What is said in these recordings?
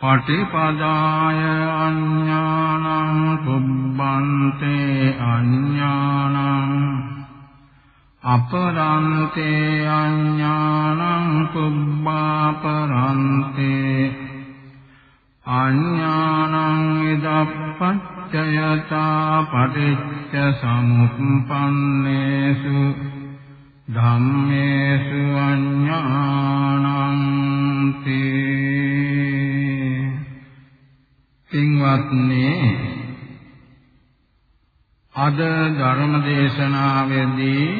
පටිපදාය අඤ්ඤානං කුබ්බන්තේ අඤ්ඤානං අපරන්තේ අඤ්ඤානං කුබ්බාපරන්තේ අඤ්ඤානං ඉදප්පච්චයතා පටිච්ච සමුප්පන්නේසු ධම්මේසු අඤ්ඤානං තේ පින්වත්නි අද ධර්ම දේශනාවේදී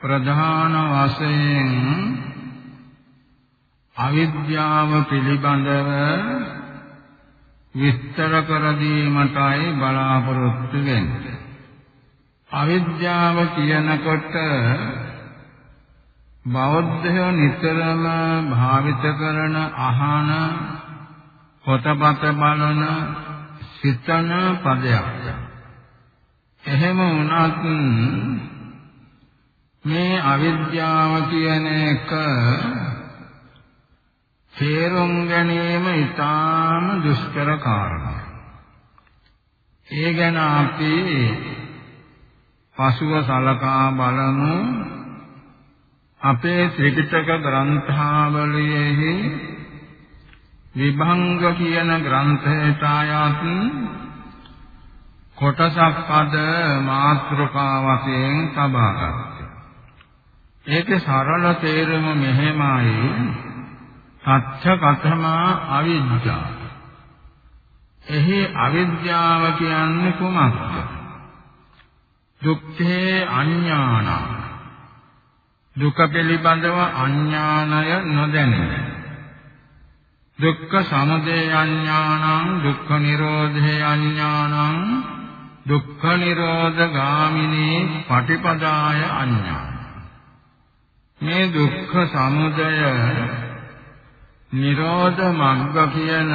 ප්‍රධාන වශයෙන් අවිද්‍යාව පිළිබඳව විස්තර කර දීමටයි බලාපොරොත්තු වෙන්නේ. අවිද්‍යාව කියනකොට බෞද්ධයෝ නිතරම භාවිත කරන අහන පොතපත බලන සිතන පදයක්. එහෙම වුණත් මේ අවිද්‍යාව කියන එක තේරුම් ගැනීම ඉතාම දුෂ්කර කාරණයක්. ඒ ගැන අපි පසුව සලකා බලමු අපේ ත්‍රිපිටක ග්‍රන්ථාවලියෙහි විභංග කියන ග්‍රන්ථයට ආයත් කොටසක් අද මාත්‍රකා වශයෙන් තබා ගන්නවා. ඒකේ සරල තේරුම මෙහෙමයි. සත්‍ය කතමා අවිද්‍යාව. එහි අවිද්‍යාව කියන්නේ කුමක්ද? දුක්ඛේ අඥාන. දුක පිළිබඳව අඥානය නොදැනෙන. දුක්ඛ සමුදය අඥානං දුක්ඛ නිරෝධය අඥානං දුක්ඛ නිරෝධ ගාමිනී පටිපදාය අඥාන මේ දුක්ඛ සමුදය නිරෝධ මග්ග කියන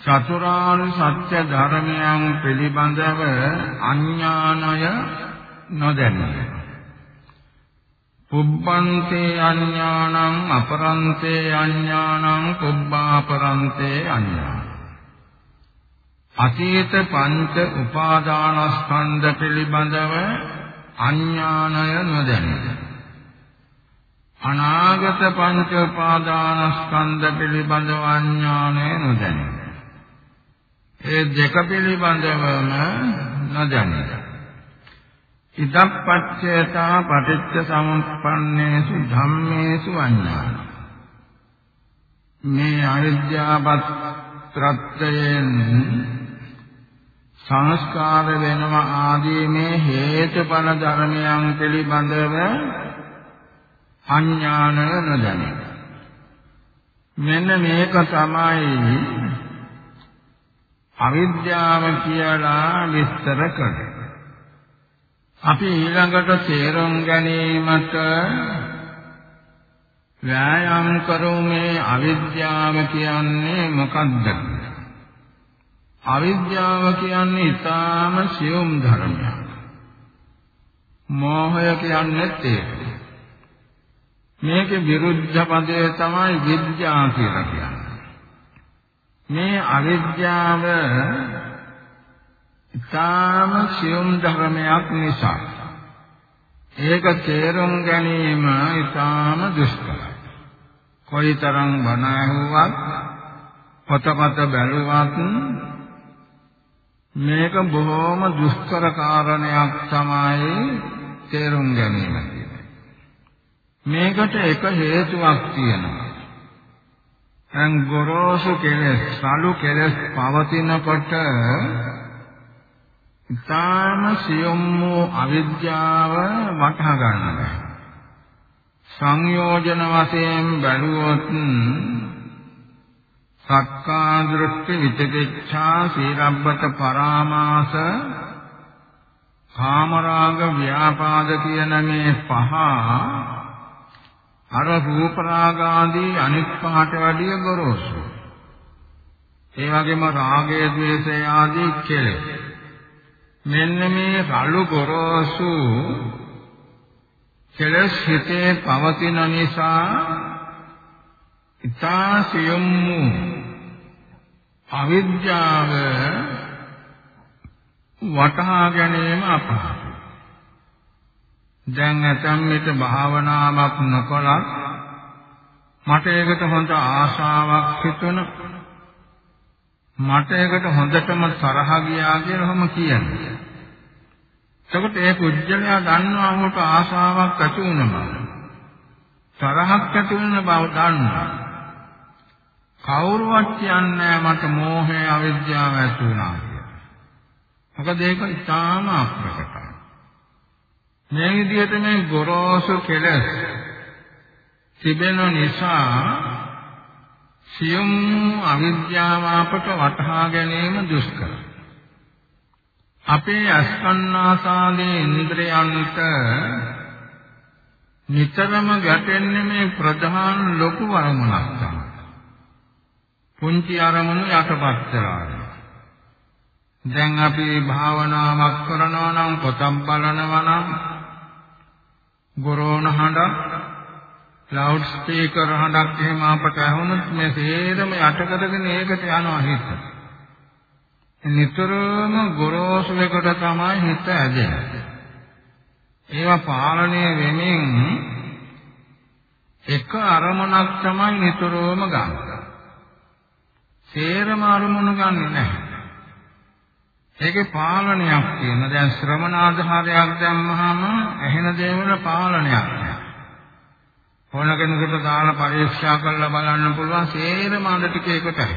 චතුරාර්ය සත්‍ය ධර්මයන් පිළිබඳව අඥානය නොදැනෙන පුබ්බන්තේ අඤ්ඤාණං අපරන්තේ අඤ්ඤාණං පුබ්බාපරන්තේ අඤ්ඤාණ අතීත පංච උපාදානස්කන්ධ පිළිබඳව අඥානය නොදැනේ. අනාගත පංච උපාදානස්කන්ධ පිළිබඳව අඥානය නොදැනේ. ඒ දෙක පිළිබඳවම නොදැනේ. ඉදප්පච්චේතා පටිච්ච සමුප්පන්නේසු ධම්මේසු අඥාන මේ අවිද්‍යාවත් ත්‍රත්‍යයෙන් සංස්කාර වෙනව ආදී මේ හේතුඵල ධර්මයන් පිළිබඳව අඥාන නොදැනේ මෙන්න මේක තමයි අවිද්‍යාව කියලා විස්තර කරන්නේ අපි ඊළඟට තේරුම් ගැනීමට ව්‍යායාම කරමු අවිද්‍යාව කියන්නේ මොකක්ද? අවිද්‍යාව කියන්නේ ඊටාම සියුම් ධර්මයක්. මෝහය කියන්නේ ඒක. මේකේ විරුද්ධ පදය තමයි විද්‍යාව කියලා කියන්නේ. මේ අවිද්‍යාව ඊටාම සියුම් ධර්මයක් නිසා ඒක තේරුම් ගැනීම ඊටාම දුෂ්කරයි. කොයිතරම් බණ ඇහුවත් පොතපත බැලුවත් මේක බොහොම දුෂ්කර කාරණයක් තමයි තේරුම් ගැනීම මේකට එක හේතුවක් තියෙනවා. දැන් ගොරෝසු කෙලෙස්, සලු කෙලෙස් පවතිනකොට ඉතාම සියුම් වූ අවිද්‍යාව වටහා ගන්න බෑ. සංයෝජන වශයෙන් බැලුවොත් සක්කා දෘෂ්ටි විචිකිච්ඡා සීලබ්බත පරාමාස කාමරාග ව්‍යාපාද කියන මේ පහ අර රූප රාග ආදී අනිත් පහට වැඩිය ගොරෝසු. ඒ වගේම රාගය ද්වේෂය ආදී කෙලෙස් මෙන්න මේ රළු ගොරෝසු කෙලස් හිතේ පවතින නිසා ඊතා සියුම් අවිද්‍යාව වටහා ගැනීම අපහසුයි. දැන් ඇතම් විට භාවනාවක් නොකලත් මට ඒකට හොඳ ආශාවක් හිතුණා මට ඒකට හොඳටම තරහ ගියා කියලා ඔහොම කියන්නේ. එතකොට ඒ කුජලයා දන්නවා ඔහුට ආශාවක් ඇති වුණා. තරහක් ඇති වෙන බව දන්නවා. කවුරුවත් කියන්නේ මට මෝහය අවිද්‍යාව ඇති වුණා කියලා. මොකද ඒක ඉතාම අප්‍රකටයි. මේ විදිහට මේ ගොරෝසු කෙලස් තිබෙන නිසා සියුම් අවිද්‍යාව අපට වටහා ගැනීම දුෂ්කරයි. අපේ අස්කන්නාසාදී ඉන්ද්‍රයන්ට නිතරම ගැටෙන්නේ මේ ප්‍රධාන ලොකු අරමුණක් තමයි. පුංචි අරමුණු යටපත් කරලා. දැන් අපි භාවනාවක් කරනවා නම් පොතක් බලනවා නම් ගොරෝණ හඬ ලවුඩ් ස්පීකර් හඬක් එහෙම අපට ඇහුනොත් මේ සේරම යට කරගෙන ඒකට යනවා හිත. නිතරම ගොරෝසු එකට තමයි හිත ඇදෙන්නේ. ඒවා පාලනය වෙමින් එක අරමුණක් තමයි නිතරම ගන්න. සේරම අරමුණු ගන්නෙ නැහැ. ඒකේ පාලනයක් තියෙන. දැන් ශ්‍රමණාධාරයක් දැම්මහම ඇහෙන දේවල පාලනයක් නැහැ. ඕන කෙනෙකුට දාලා පරීක්ෂා කරලා බලන්න පුළුවන් සේරම අඳ ටික එකටයි.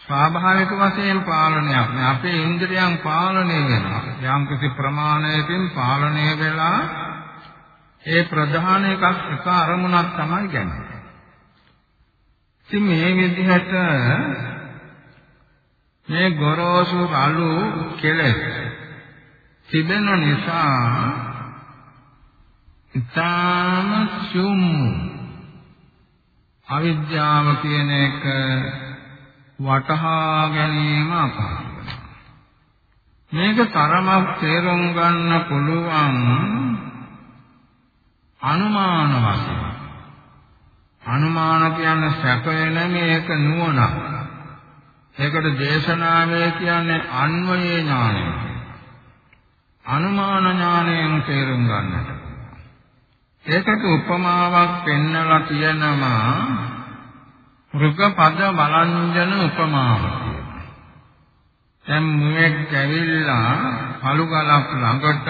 ස්වාභාවික වශයෙන් පාලනයක් නෑ. අපේ ඉන්ද්‍රියන් පාලනය වෙනවා. යම් කිසි ප්‍රමාණයකින් පාලනය වෙලා ඒ ප්‍රධාන එකක් එක අරමුණක් තමයි ගන්නේ. ඉතින් මේ විදිහට මේ ගොරෝසු අලු කෙලෙස් තිබෙන නිසා ඊටාම සුම් අවිද්‍යාව කියන එක වටහා ගැනීම අපහසුයි. මේක තරමක් තේරුම් ගන්න පුළුවන් අනුමාන වශයෙන්. අනුමාන කියන්නේ සැකය මේක නුවණක්. ඒකට දේශනාවේ කියන්නේ අන්වයේ ඥානය. අනුමාන ඥාණයෙන් තේරුම් ගන්නට. ඒකට උපමාවක් පෙන්නලා තියෙනවා රුගපද බලංජන උපමාව කියලා. දැන් මුවෙක් ඇවිල්ලා පළු ගලක් ළඟට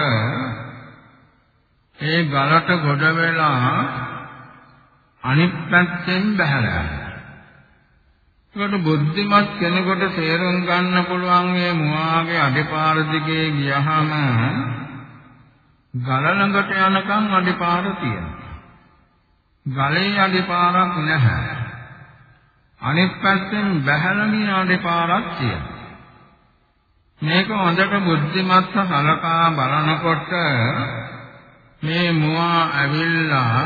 ඒ ගලට ගොඩ වෙලා අනිත් පැත්තෙන් බහැලා ඒකට බුද්ධිමත් කෙනෙකුට තේරුම් ගන්න පුළුවන් මේ මුවාගේ අඩපාර දිගේ ගියහම ගල ළඟට යනකම් අඩපාර තියෙනවා. ගලේ අඩපාරක් නැහැ. අනිත් පැත්තෙන් බහැලා ගිය අඩපාරක් තියෙනවා. මේක හොඳට බුද්ධිමත්ව සලකා බලනකොට මේ මුවා ඇවිල්ලා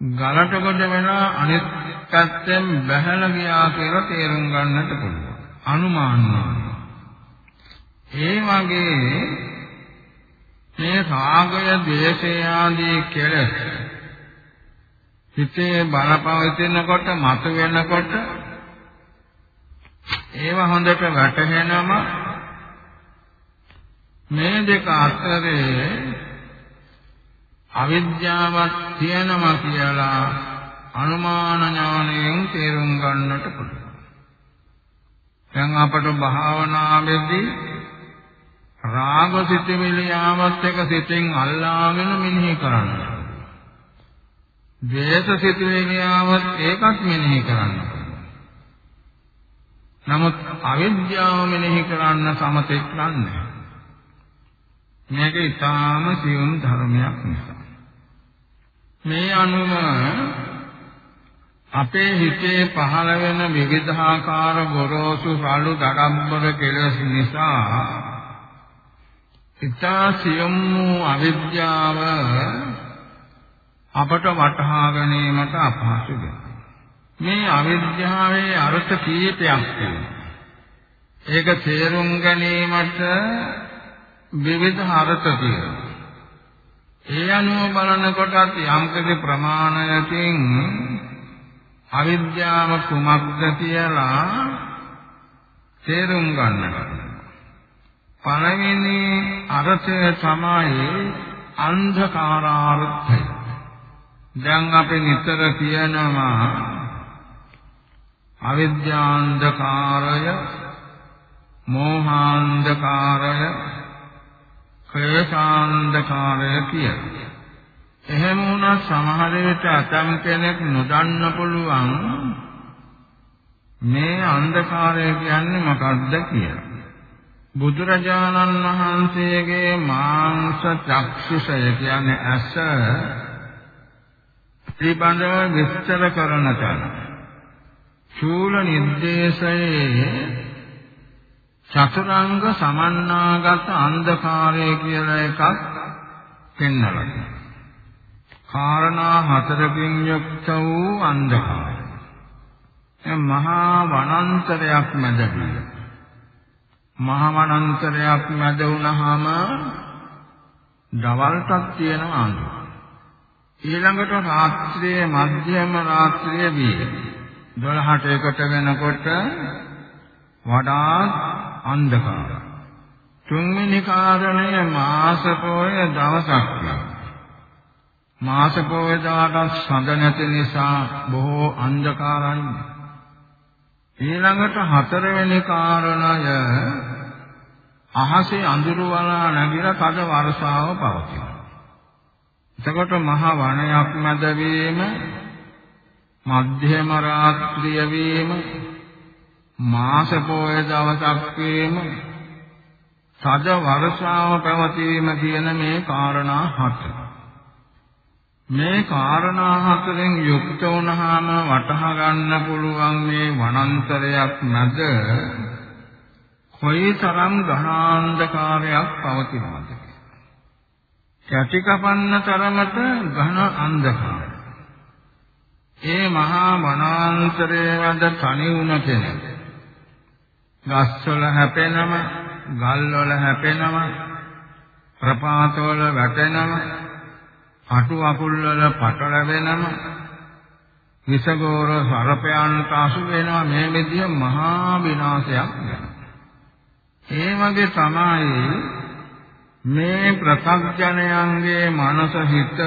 ගලට කොට වෙලා අනිත් පැත්තෙන් බහැලා ගියා කියලා තේරුම් ගන්නට පුළුවන්. අනුමාන ඒ වගේ මේ රාගය, ද්වේෂය ආදී කෙලෙස් හිතේ බලපවතිනකොට මත වෙනකොට ඒව හොඳට වැටහෙනම මේ දෙක අතරේ අවිද්‍යාවක් තියෙනවා කියලා අනුමාන ඥාණයෙන් තේරුම් ගන්නට පුළුවන්. දැන් අපට භාවනාවේදී රාග සිතවිලි ආවත් එක සිතෙන් අල්ලාගෙන මෙනෙහි කරන්න. ද්වේෂ සිතවිලි ආවත් ඒකත් මෙනෙහි කරන්න. නමුත් අවිද්‍යාව මෙනෙහි කරන්න සමතෙක් නැහැ. මේක ඊටාම සියුම් ධර්මයක් නිසා. මේ අනුව අපේ හිතේ පහළ වෙන විවිධාකාර ගොරෝසු රළු දඩම්බර කෙලෙස් නිසා ඉතා සියුම් වූ අවිද්‍යාව අපට වටහා ගැනීමට අපහසු වෙනවා. මේ අවිද්‍යාවේ අර්ථ කීපයක් තියෙනවා. ඒක තේරුම් ගැනීමට විවිධ අර්ථ තියෙනවා. ඒ අනුව බලනකොටත් යම්කිසි ප්‍රමාණයකින් අවිද්‍යාව කුමක්ද කියලා තේරුම් ගන්නවා. පළවෙනි අර්ථය තමයි අන්ධකාරාර්ථය. දැන් අපි නිතර කියනවා අවිද්‍යාන්ධකාරය, මෝහාන්ධකාරය, ක්ලේශාන්ධකාරය කියලා. එහෙම වුණා සමහර විට අතම් කෙනෙක් නොදන්න පුළුවන් මේ අන්ධකාරය කියන්නේ මොකක්ද කියලා. බුදුරජාණන් වහන්සේගේ මාංශ චක්ෂුෂය කියන්නේ ඇස ත්‍රිබඳව විස්තර කරන තැන. චූල නිर्देशයේ චතුරංග සමන්නාගත අන්ධකාරය කියලා එකක් පෙන්වලා තියෙනවා. කාරණා හතරකින් යුක්ත වූ අන්ධකාරය. මහා වනාන්තරයක් මැදදී. මහා වනාන්තරයක් මැද වුණාම දවල්ටත් තියෙන අඳුර. ඊළඟට රාත්‍රියේ මධ්‍යම රාත්‍රිය විය. 12ට එකට වෙනකොට වඩාත් අන්ධකාරයි. තුන්වෙනි කාරණය මාස පොය දවසක් වෙනවා. මාස පොයදාට සඳ නැති නිසා බොහෝ අන්ධකාරයි. ඊළඟට හතරවෙනි කාරණය අහසේ අඳුර වලා නැගිලා තද වර්ෂාව පවතිනවා. එතකොට මහ වනයක් මැද වීම මධ්‍යම රාත්‍රිය වීම මාස පොය දවසක් වීම තද වර්ෂාව පැවතීම කියන මේ කාරණා හතර මේ කාරණා හතරෙන් යුක්ත වුණාම වටහා ගන්න පුළුවන් මේ වනාන්තරයක් නැද කොයිතරම් ගහාන්ධකාරයක් පවතිනවද? කැටිකපන්න තරමට ඝන අන්ධකාරය. ඒ මහා වනාන්තරයේ වද තනි වුණ කෙනෙක්. ගස්වල හැපෙනම ගල්වල හැපෙනම ප්‍රපාතවල වැටෙනම අටු අකුල් වල පටල වෙනම විසගෝර සර්පයන්ට අසු වෙනවා මේ විදිය මහා විනාශයක් වෙනවා. ඒ වගේ තමයි මේ ප්‍රත්‍යඥයන්ගේ මනස හිත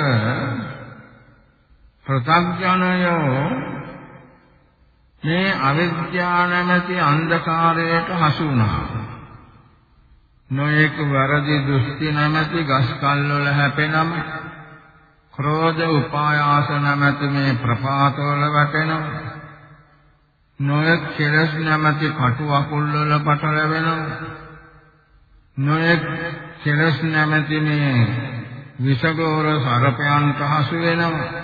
ප්‍රත්‍යඥයෝ මේ අවිද්‍යාව නැමැති අන්ධකාරයට හසු වුණා. නොඑක වරදි දෘෂ්ටි නැමැති ගස් කල් වල හැපෙනම ක්‍රෝධ උපායාස නැමැති මේ ප්‍රපාතවල වැටෙනවා. නොයෙක් කෙලස් නැමැති කටු අකුල් වල පටලැවෙනවා. නොයෙක් කෙලස් නැමැති මේ විෂගෝර සර්පයන්ට හසු වෙනවා.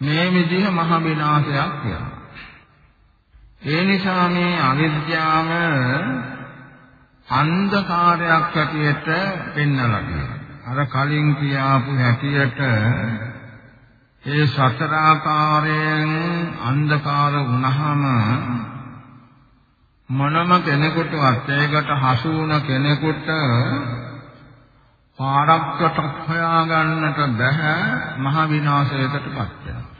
මේ විදිහ මහ විනාශයක් වෙනවා. ඒ නිසා මේ අවිද්‍යාව අන්ධකාරයක් හැටියට පෙන්වලා තියෙනවා. අර කලින් කියාපු හැටියට ඒ සතර ආකාරයෙන් අන්ධකාර වුණාම මොනම කෙනෙකුටවත් ඒකට හසු වුණ කෙනෙකුට පාරක්කට හොයාගන්නට බැහැ මහ විනාශයකටපත් වෙනවා.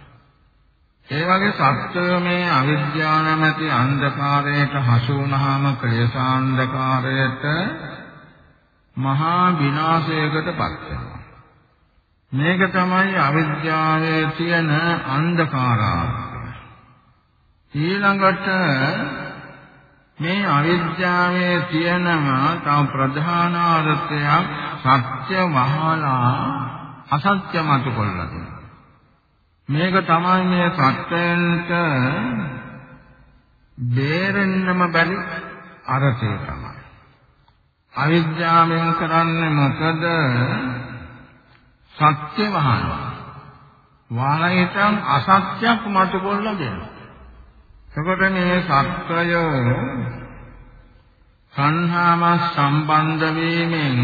ඒ වගේ සත්‍යය මේ අවිද්‍යාව නැමැති අන්ධකාරයට හසු වුණාම ක්ලේශාන්ධකාරයට මහා විනාශයකටපත් වෙනවා. මේක තමයි අවිද්‍යාවේ තියෙන අන්ධකාරාර්ථය. ඊළඟට මේ අවිද්‍යාවේ තියෙනවා තව ප්‍රධාන අර්ථයක් සත්‍ය වහලා අසත්‍ය මත කොල්ලා මේක තමයි මේ සත්‍යයන්ට බේරෙන්නම බැරි අර්ථය තමයි. අවිද්‍යාවෙන් කරන්නේ මොකද? සත්‍ය වහනවා. වාලයටන් අසත්‍යක් මත කොල්ලා දෙනවා. එතකොට මේ සත්‍යය සංහාම සම්බන්ධ වීමෙන්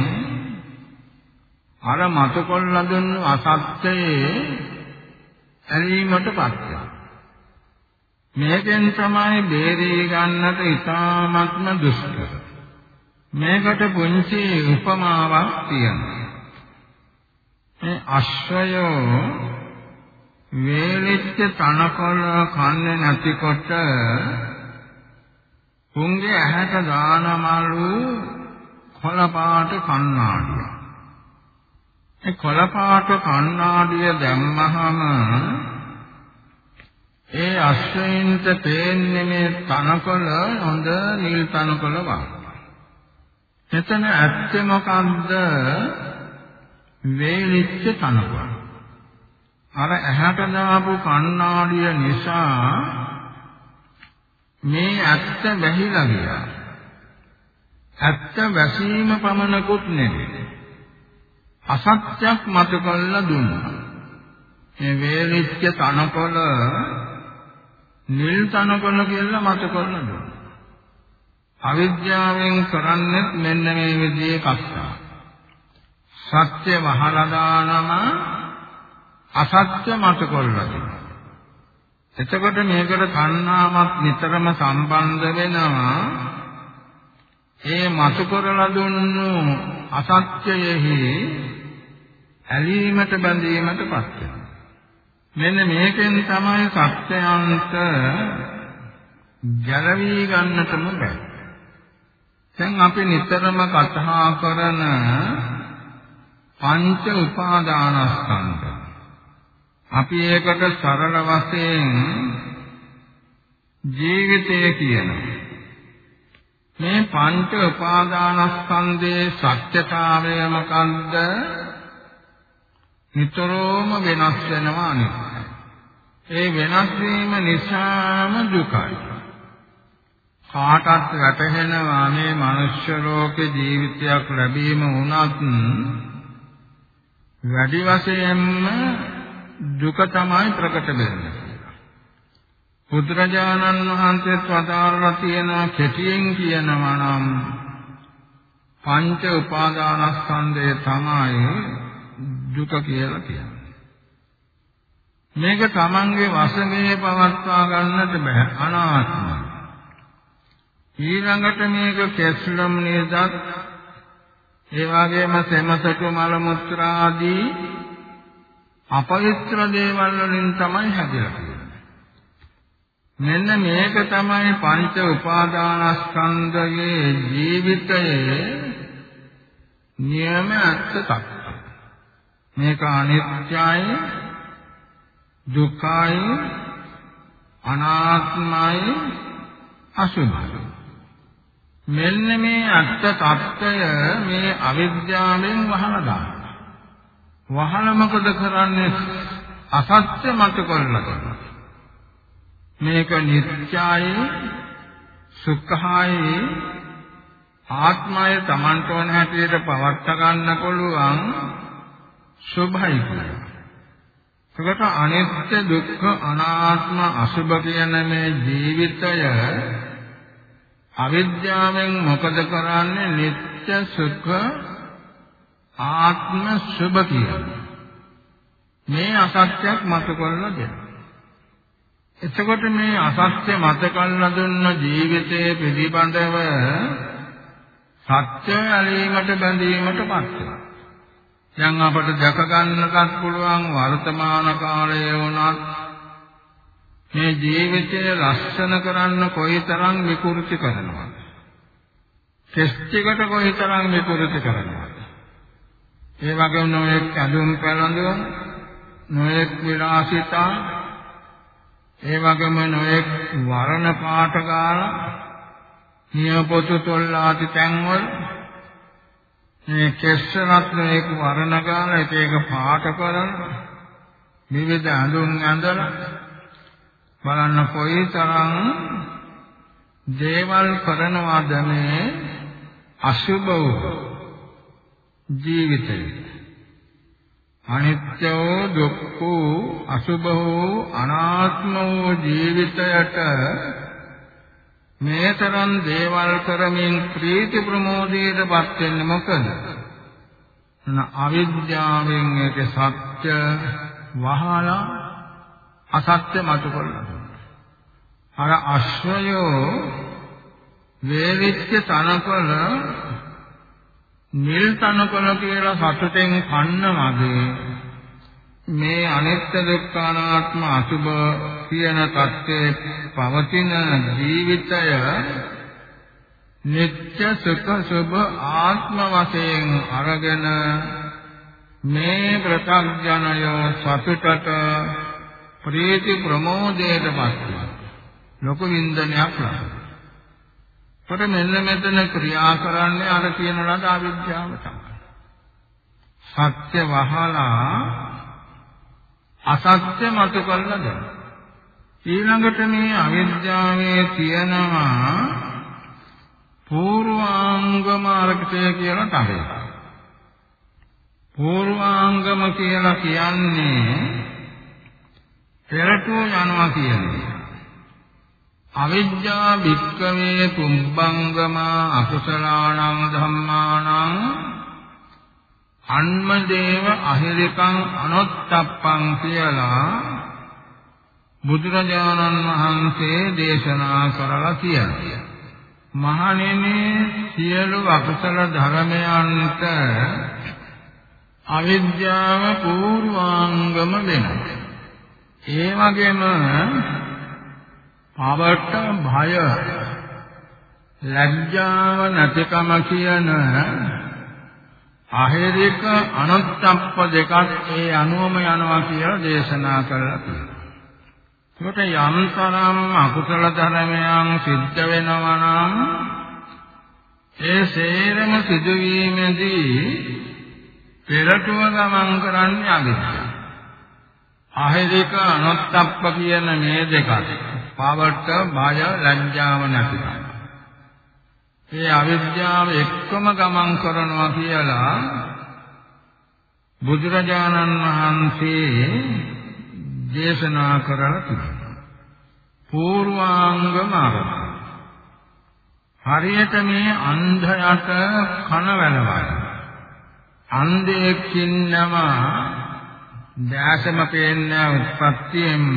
අර මත කොල්ලා දුන්නු අසත්‍යයේ ඇලීමටපත් වෙනවා. මේකෙන් තමයි බේරී ගන්නට ඉතාමත්ම දුෂ්කර. මේකට පුංචි උපමාවක් තියෙනවා. මේ අශ්වය වේලිච්ච තනකොළ කන්නේ නැතිකොට උන්ගේ ඇහැට දානමලු කොළපාට කණ්ණාඩිය. ඒ කොළපාට කණ්ණාඩිය දැම්මහම ඒ අශ්වයින්ට පේන්නේ මේ තනකොළ හොඳ නිල් තනකොළ වගේ. එතන ඇත්තේ මොකද්ද? වේලිච්ච තනකොළ. අර ඇහැට දාපු කණ්ණාඩිය නිසා මේ ඇත්ත වැහිලා ගියා. ඇත්ත වැසීම පමණකුත් නෙවෙයි. අසත්‍යක් මත කළා දුන්නා. මේ වේලිච්ච තනකොළ නිල් තනකොළ කියලා මත කළා දුන්නා. අවිද්‍යාවෙන් කරන්නේ මෙන්න මේ විදිහේ කස්සා. සත්‍ය වහලා දානම අසත්‍ය මත කොල්ලා දෙනවා. එතකොට මේකට තණ්හාවක් නිතරම සම්බන්ධ වෙනවා. ඒ මතු කරලා දුන්නු අසත්‍යයෙහි ඇලීමට බැඳීමටපත් වෙනවා. මෙන්න මේකෙන් තමයි සත්‍යයන්ට ගැලවී ගන්නටම බැහැ. දැන් අපි නිතරම කතා කරන පංච උපාදානස්කන්ධ අපි ඒකට සරල වශයෙන් ජීවිතය කියනවා. මේ පංච උපාදානස්කන්ධයේ සත්‍යතාවය මොකන්ද? නිතරම වෙනස් වෙනවා අනිත්‍යයි. ඒ වෙනස් වීම නිසාම දුකයි. කාටත් වැටහෙනවා මේ මනුෂ්‍ය ලෝකේ ජීවිතයක් ලැබීම වුණත් වැඩි වශයෙන්ම දුක තමයි ප්‍රකට වෙන්නේ. බුදුරජාණන් වහන්සේත් වදාරලා තියෙන කෙටියෙන් කියනවා නම් පංච උපාදානස්කන්ධය තමයි දුක කියලා කියන්නේ. මේක තමන්ගේ වශයෙන් පවත්වා ගන්නට බෑ අනාත්මයි. ඊළඟට මේක කෙස්ලම් නේදත් ඒ වගේම සෙමසතු මල මුත්‍රා ආදී අපවිත්‍ර දේවල් වලින් තමයි හැදෙලා තියෙන්නේ. මෙන්න මේක තමයි පංච උපාදානස්කන්ධයේ ජීවිතයේ නියම ඇත්ත තත්ත්වය. මේක අනිත්‍යයි දුකයි අනාත්මයි අසුභයි. මෙන්න මේ අත්ත తত্ত্বය මේ අවිද්‍යාවෙන් වහනදා. වහන මොකද කරන්නේ? අසත්‍ය මත කරනවා. මේක නිත්‍යයි සුඛයි ආත්මය Tamanට වන හැටියට පවත්ත ගන්න පුළුවන් සුභයි කියලා. ඒකට අනිත්‍ය දුක්ඛ අනාත්ම අසුභ කියන මේ ජීවිතය අවිද්‍යාවෙන් මොකද කරන්නේ? නিত্য සුඛ ආත්ම සුභ කියන්නේ මේ අසත්‍යයක් මත කරලා දෙනවා එතකොට මේ අසත්‍ය මත කරලා දුන්න ජීවිතයේ පිළිබඳව සත්‍ය ඇලීමට බැඳීමට පත් වෙනවා. දැන් අපට දැක ගන්නටත් පුළුවන් වර්තමාන කාලයේ වුණත් මේ ජීවිතය ලස්සන කරන්න කොයිතරම් විකෘති කරනවද? කෙස්ටිකට කොයිතරම් විකෘති කරනවද? ඒ වගේම නොයෙක් ඇඳුම් පැළඳුම් නොයෙක් විලාසිතා ඒ වගේම නොයෙක් වර්ණ පාට ගාලා නියපොතු තොල් ආදී තැන්වල මේ කෙස්සනත් මේක වර්ණ ගාලා එක එක පාට කරන විවිධ අඳුන් ඇඳලා බලන්න කොයිතරම් දේවල් කරනවද මේ අසුභ වූ ජීවිතය අනිත්‍යෝ දුක්ඛෝ අසුභෝ අනාත්මෝ ජීවිතයට මේ තරම් දේවල් කරමින් ප්‍රීති ප්‍රමෝදයටපත් වෙන්නේ මොකද? අවිද්‍යාවෙන් ඒක සත්‍ය වහලා අසත්‍ය මතු කරලා අර අශ්වයෝ වේවිච්ච තනකොළ නිල් තනකොළ කියලා සතුටෙන් කන්න වගේ මේ අනිත්‍ය දුක්ඛ අනාත්ම අසුභ කියන தත්ත්වයේ පවතින ජීවිතය නිත්‍ය සුඛ සුභ ආත්ම වශයෙන් අරගෙන මේ ප්‍රත්‍යඥය සතුටට ප්‍රීති ප්‍රමෝදයට පත් ලොකු වින්දනයක් ලබනවා. කොට මෙන්න මෙතන ක්‍රියා කරන්නේ අර කියන ලද අවිද්‍යාව තමයි. සත්‍ය වහලා අසත්‍ය මත කරලා දෙනවා. ඊළඟට මේ අවිද්‍යාවේ තියෙනවා පූර්වාංගම අර්ථය කියලා තමයි. පූර්වාංගම කියලා කියන්නේ පෙරටුව යනවා කියන්නේ. අවිද්‍යා භික්කවේ පුම්බංගම අකුසලාණං ධම්මාණං අන්මදේව අහිරිකං අනොත්තප්පං කියලා බුදුරජාණන් වහන්සේ දේශනා කරලා කියනවා. මහණෙනි සියලු අකුසල ධර්මයන්ට අවිද්‍යාව පූර්වාංගම වෙනවා. ඒ වගේම පවට භය ලැජ්ජාව නැතිකම කියන අහෙරික අනුත්ප්ප දෙකක් ඒ අනුවම යනවා කියලා දේශනා කරලා තියෙනවා. ඒකට යම්තරම් අකුසල ධර්මයන් සිද්ධ වෙනවා නම් ඒ සේරම සිදුවීමේදී පෙරටුව ගමන් කරන්නේ අවිද්‍යාව. අහෙරික අනුත්ප්ප කියන මේ දෙකත් පවට භය ලැජ්ජාව නැතිකම ඒ අවිද්‍යාව එක්කම ගමන් කරනවා කියලා බුදුරජාණන් වහන්සේ දේශනා කරලා තිබෙනවා. පූර්වාංගම හරියට මේ අන්ධයට කන වැළවයි. අන්ධයෙක් ඉන්නවා දැසම පේන්නේ උත්පත්තියෙන්ම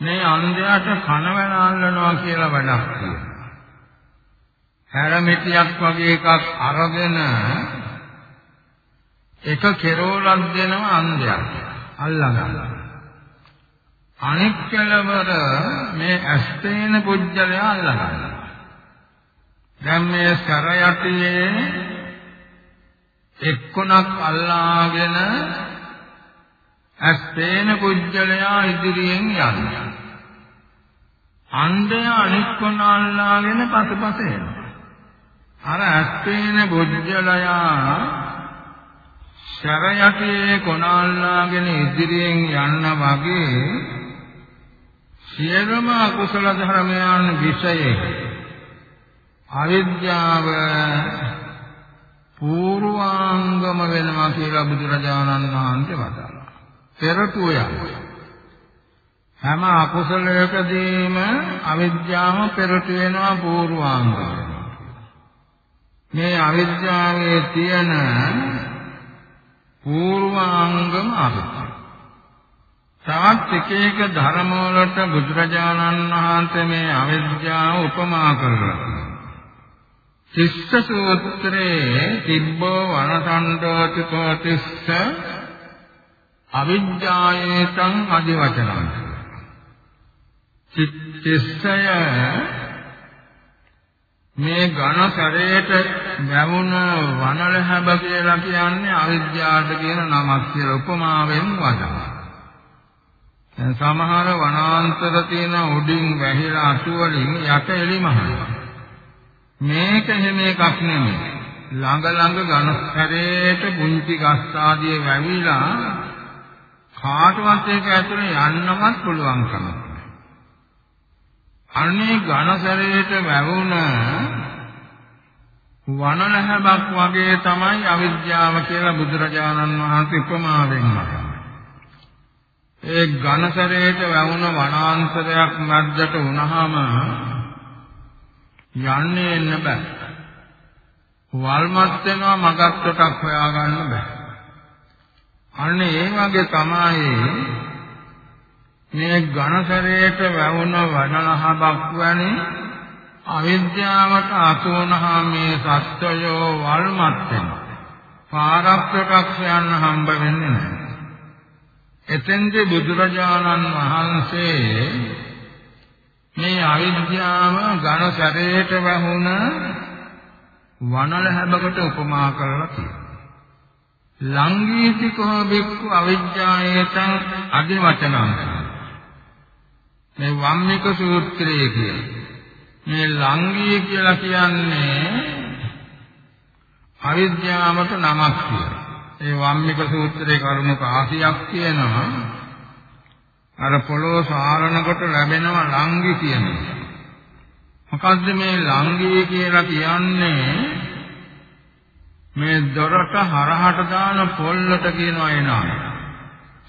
මේ අන්ධයාට කන වැළල්නවා කියලා වැඩක් තියෙනවා. හැරමිටියක් වගේ එකක් අරගෙන එක කෙරෝලක් දෙනවා අන්ධයාට අල්ලගන්න. අනෙක් කෙලවර මේ ඇස්තේන පුජ්‍යලයා අල්ලගන්න. දැන් මේ සර යටියේ එක්කොනක් අල්ලාගෙන ඇස් පේන කුජලයා ඉදිරියෙන් යනවා. අන්ධය අනිත් කොන අල්ලාගෙන පසුපස එනවා. අර ඇස් පේන කුජලයා ශරයටේ කොන අල්ලාගෙන ඉදිරියෙන් යන්න වගේ සියලුම අකුසල ධර්මයන් විෂයේ අවිද්‍යාව පූර්වාංගම වෙනවා කියලා බුදුරජාණන් වහන්සේ වදාළා. පෙරටුව යනවා. හැම අකුසලයකදීම අවිද්‍යාව පෙරට වෙනවා පූර්වාංග. මේ අවිද්‍යාවේ තියෙන පූර්වාංගම අවිද්‍යාව. තවත් එක එක ධර්ම වලට බුදුරජාණන් වහන්සේ මේ අවිද්‍යාව උපමා කරලා තිස්ස සූත්‍රයේ තිබ්බෝ වනසණ්ඩෝතිකෝ තිස්ස අවිජ්ජායේතං අදිවචනං තිස්සය මේ ඝන සරේට වැවුන වනලහබ කියලා කියන්නේ අවිද්‍යාවට කියන නමක් කියලා උපමාවෙන් වදා. දැන් සමහර වනාන්තර තියෙන උඩින් වැහිලා අතු වලින් යට එලිමහනවා. මේක එහෙම එකක් නෙමෙයි. ළඟ ළඟ ඝනස්තරේට පුංචි ගස් ආදිය වැවිලා කාටවත් ඒක ඇතුලේ යන්නවත් පුළුවන් කමක් අනේ ඝනසරේට වැවුන වනලහබක් වගේ තමයි අවිද්‍යාව කියලා බුදුරජාණන් වහන්සේ උපමාවෙන් මතන්නේ. ඒ ඝනසරේට වැවුන වනාන්තරයක් මැද්දට වුණාම යන්නේ එන්න බෑ. වල්මත් වෙනවා මගක් කොටක් හොයාගන්න බෑ. අන්න ඒ වගේ තමයි මේ ඝනසරේට වැවුන වනලහබක් වැනි අවිද්‍යාවට අතු වුණාම මේ සත්‍යයෝ වල්මත් වෙනවා. පාරක්ෂකක් යන්න හම්බ වෙන්නේ නැහැ. එතෙන්දී බුදුරජාණන් වහන්සේ මේ අවිද්‍යාව ඝන සැරේට වැහුණ වනල හැබකට උපමා කරලා තියෙනවා. ලංගීතිකෝ බික්ඛු අවිජ්ජායතං අදිවචනං මේ වම්මික සූත්‍රයේ කියන මේ ලංගී කියලා කියන්නේ අවිද්‍යාවට නමක් කියලා. ඒ වම්මික සූත්‍රයේ කරුණු කාසියක් කියනවා අර පොළොව සාරනකොට ලැබෙනවා ලංගි කියන්නේ. මොකද්ද මේ ලංගි කියලා කියන්නේ? මේ දොරට හරහට දාන පොල්ලට කියනවා එනවා.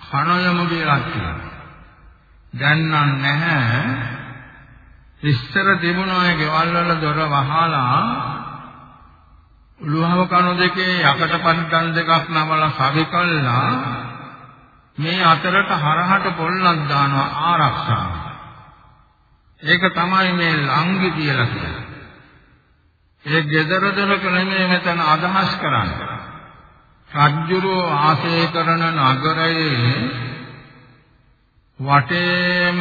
කණයම කියලා කියනවා. දැන් නම් නැහැ. ඉස්තර තිබුණා ඒ ගෙවල් වල දොර වහලා උළුහව කණු දෙකේ යකට පන්දන් දෙකක් නමලා සවි කළා මේ අතරට හරහට පොල්ලක් දානවා ආරක්ෂාව. ඒක තමයි මේ ලංගි කියලා කියන්නේ. ඒ gedara දොරක නෙමෙයි මෙතන අදහස් කරන්නේ. රජ්ජුරෝ ආශය කරන නගරයේ වටේම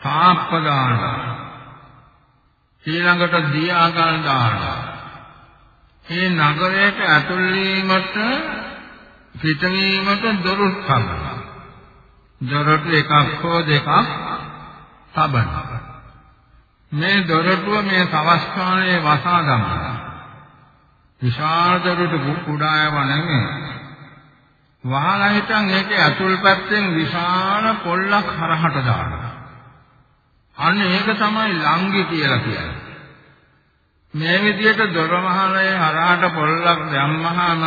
තාප්ප දානවා. ඊළඟට දියාගල් දානවා. මේ නගරයට ඇතුල් වීමට පිටවීමට දොරටු තබනවා. දොරටු එකක් හෝ දෙකක් තබනවා. මේ දොරටුව මේ සවස් කාලයේ වසා දමනවා. විශාල දොරටු කුඩායව නෙමෙයි. වහලා හිටන් ඒකේ අතුල් පැත්තෙන් විශාල පොල්ලක් හරහට දානවා. අන්න ඒක තමයි ලංගි කියලා කියන්නේ. මේ විදිහට දොර මහලේ හරහට පොල්ලක් දැම්මහම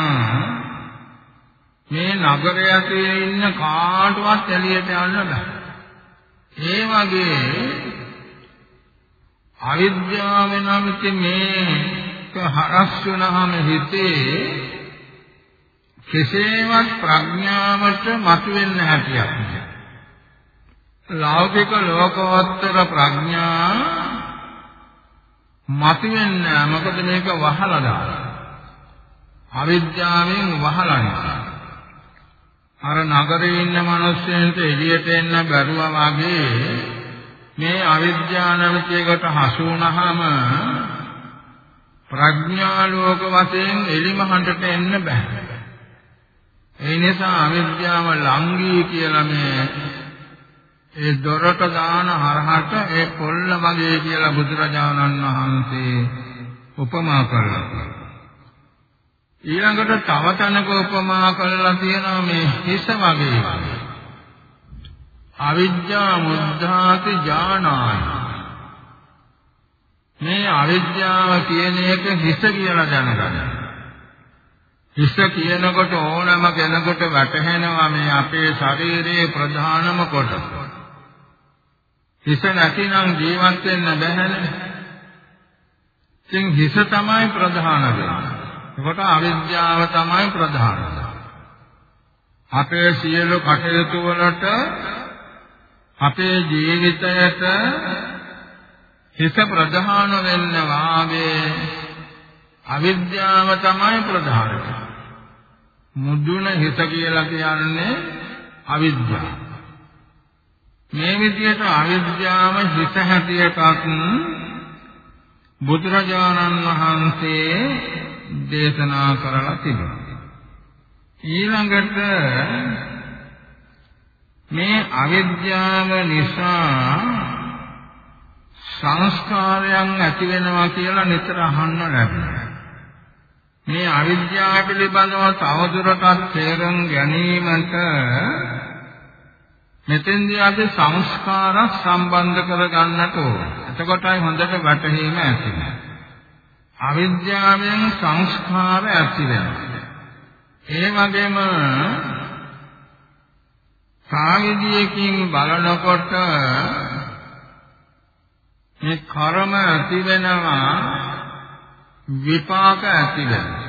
මේ නගරය ඇතුලේ ඉන්න කාටවත් එළියට යන්න බෑ. ඒ වගේ අවිද්‍යාව වෙනමිට මේක හරස් වුණාම හිතේ කෙසේවත් ප්‍රඥාවට මතුවෙන්න හැටියක් නෑ. ලෞකික ලෝකෝත්තර ප්‍රඥා මතුවෙන්නේ මොකද මේක වහලා දාලා. අවිද්‍යාවෙන් වහලා නිසා. අර නගරේ ඉන්න මිනිස්සුන්ට එළියට එන්න බැරුවා වගේ මේ අවිද්‍යාව නැමැති එකට හසු වුණාම ප්‍රඥා ලෝක වශයෙන් එලිමහඬට එන්න බෑ. ඒ නිසා අවිද්‍යාව ලංගී කියලා මේ ඒ දොරට දාන හරහට ඒ පොල්ල මගේ කියලා බුදුරජාණන් වහන්සේ උපමා කළා. ඊළඟට තව තැනක උපමා කළා තියෙනවා මේ හිස වගේ. අවිද්‍යා මුද්ධාති ඥානාය. මේ අවිද්‍යාව කියන එක හිස කියලා දැනගන්න. හිස කියනකොට ඕනම කෙනෙකුට වැටහෙනවා මේ අපේ ශරීරයේ ප්‍රධානම කොටස. හිස නැතිනම් ජීවත් වෙන්න බැහැනේ. ඉතින් හිස තමයි ප්‍රධාන වෙන්නේ. එතකොට අවිද්‍යාව තමයි ප්‍රධාන. අපේ සියලු කටයුතු වලට අපේ ජීවිතයට හිත ප්‍රධාන වෙන්න වාගේ අවිද්‍යාව තමයි ප්‍රධාන. මුදුන හිත කියලා කියන්නේ අවිද්‍යාව. මේ විදිහට අවිද්‍යාව හිත හැටියටත් බුදුරජාණන් වහන්සේ දේශනා කරලා තිබෙනවා. ඊළඟට මේ අවිද්‍යාව නිසා සංස්කාරයන් ඇති වෙනවා කියලා නිතර අහන්න ලැබෙනවා. මේ අවිද්‍යාව පිළිබඳව තවදුරටත් තේරුම් ගැනීමට මෙතෙන්දී අපි සංස්කාර සම්බන්ධ කර ගන්නට ඕන. එතකොටයි හොඳට වැටහීම ඇති වෙන්නේ. අවිද්‍යාවෙන් සංස්කාර ඇති වෙනවා. ඒ වගේම සාවිදියකින් බලනකොට මේ කර්ම ඇති වෙනවා විපාක ඇති වෙනවා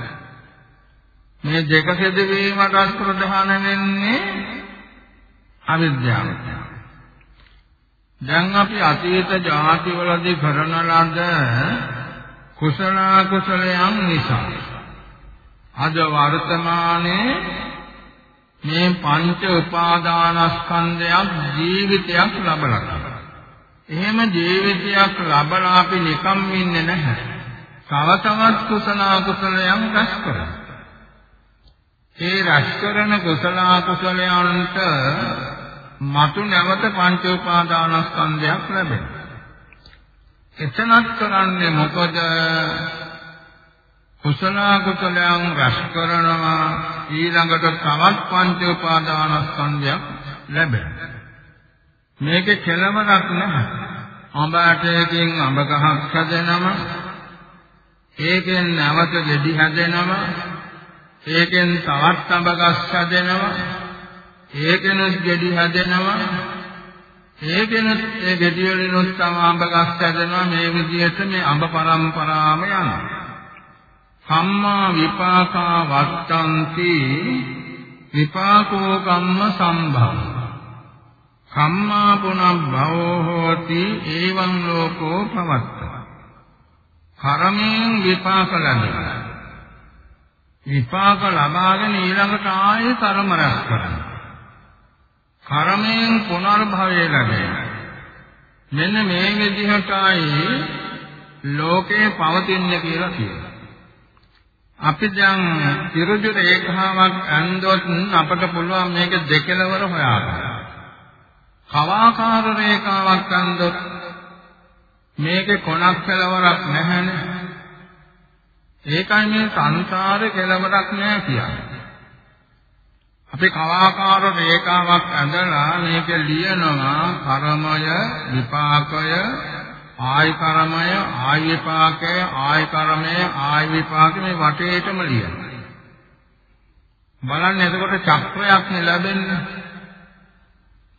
මේ දෙක සිදුවීමට ප්‍රධාන වෙන්නේ අවිද්‍යාව දැන් අපි අතීත ජාතිවලදී කරන ලද කුසල කුසලයන් නිසා අද වර්තමානයේ මේ පංච උපාදානස්කන්ධයක් ජීවිතයක් ලබලා එහෙම ජීවිතයක් ලබලා අපි නිකම් ඉන්නේ නැහැ. තව තවත් කුසල කුසලයන් රැස් කරනවා. ඒ රැස් කරන කුසල කුසලයන්ට මතු නැවත පංච උපාදානස්කන්ධයක් ලැබෙනවා. එතනත් කරන්නේ මොකද? කුසල කුසලයන් රැස් කරනවා ඊළඟට තවත් පංච උපාදානස්කන්ධයක් ලැබෙනවා. මේකේ කෙලවරක් නැහැ. අඹ ඇටයකින් අඹ ගහක් හැදෙනම ඒකෙන් නැවත ගෙඩි හැදෙනම ඒකෙන් තවත් අඹ ගස් හැදෙනවා. ඒකෙනුත් ගෙඩි හැදෙනවා. ඒකෙනුත් ඒ ගෙඩි වලිනුත් තම අඹ ගස් හැදෙනවා. මේ විදිහට මේ අඹ පරම්පරාවම යනවා. කම්මා විපාකා වත්තන්ති විපාකෝ කම්ම සම්භව. කම්මා පුනබ්බවෝ හෝති එවං ලෝකෝ පවත්ත. කර්මයෙන් විපාක ලැබෙනවා. විපාක ලබාගෙන ඊළඟට ආයේ කර්ම රැස් කරනවා කර්මයෙන් පුනර්භවය ලැබෙනවා මෙන්න මේ විදිහටයි ලෝකේ පවතින්නේ කියලා කියනවා. අපි දැන් ත්‍රිජු රේඛාවක් අන්දොත් අපට පුළුවන් මේක දෙකලවර හොයාගන්න. කවාකාර රේඛාවක් අන්දොත් මේකේ කොනක් කෙලවරක් නැහැනේ. ඒකයි මේ සංසාරේ කෙලවරක් නැහැ කියන්නේ. අපි කවාකාර රේඛාවක් ඇඳලා මේක ලියනවා කර්මය විපාකය ආය කර්මය ආය විපාකය ආය කර්මය ආය විපාක මේ වටේටම ලියනවා. බලන්න එතකොට චක්‍රයක් නේ ලැබෙන්නේ.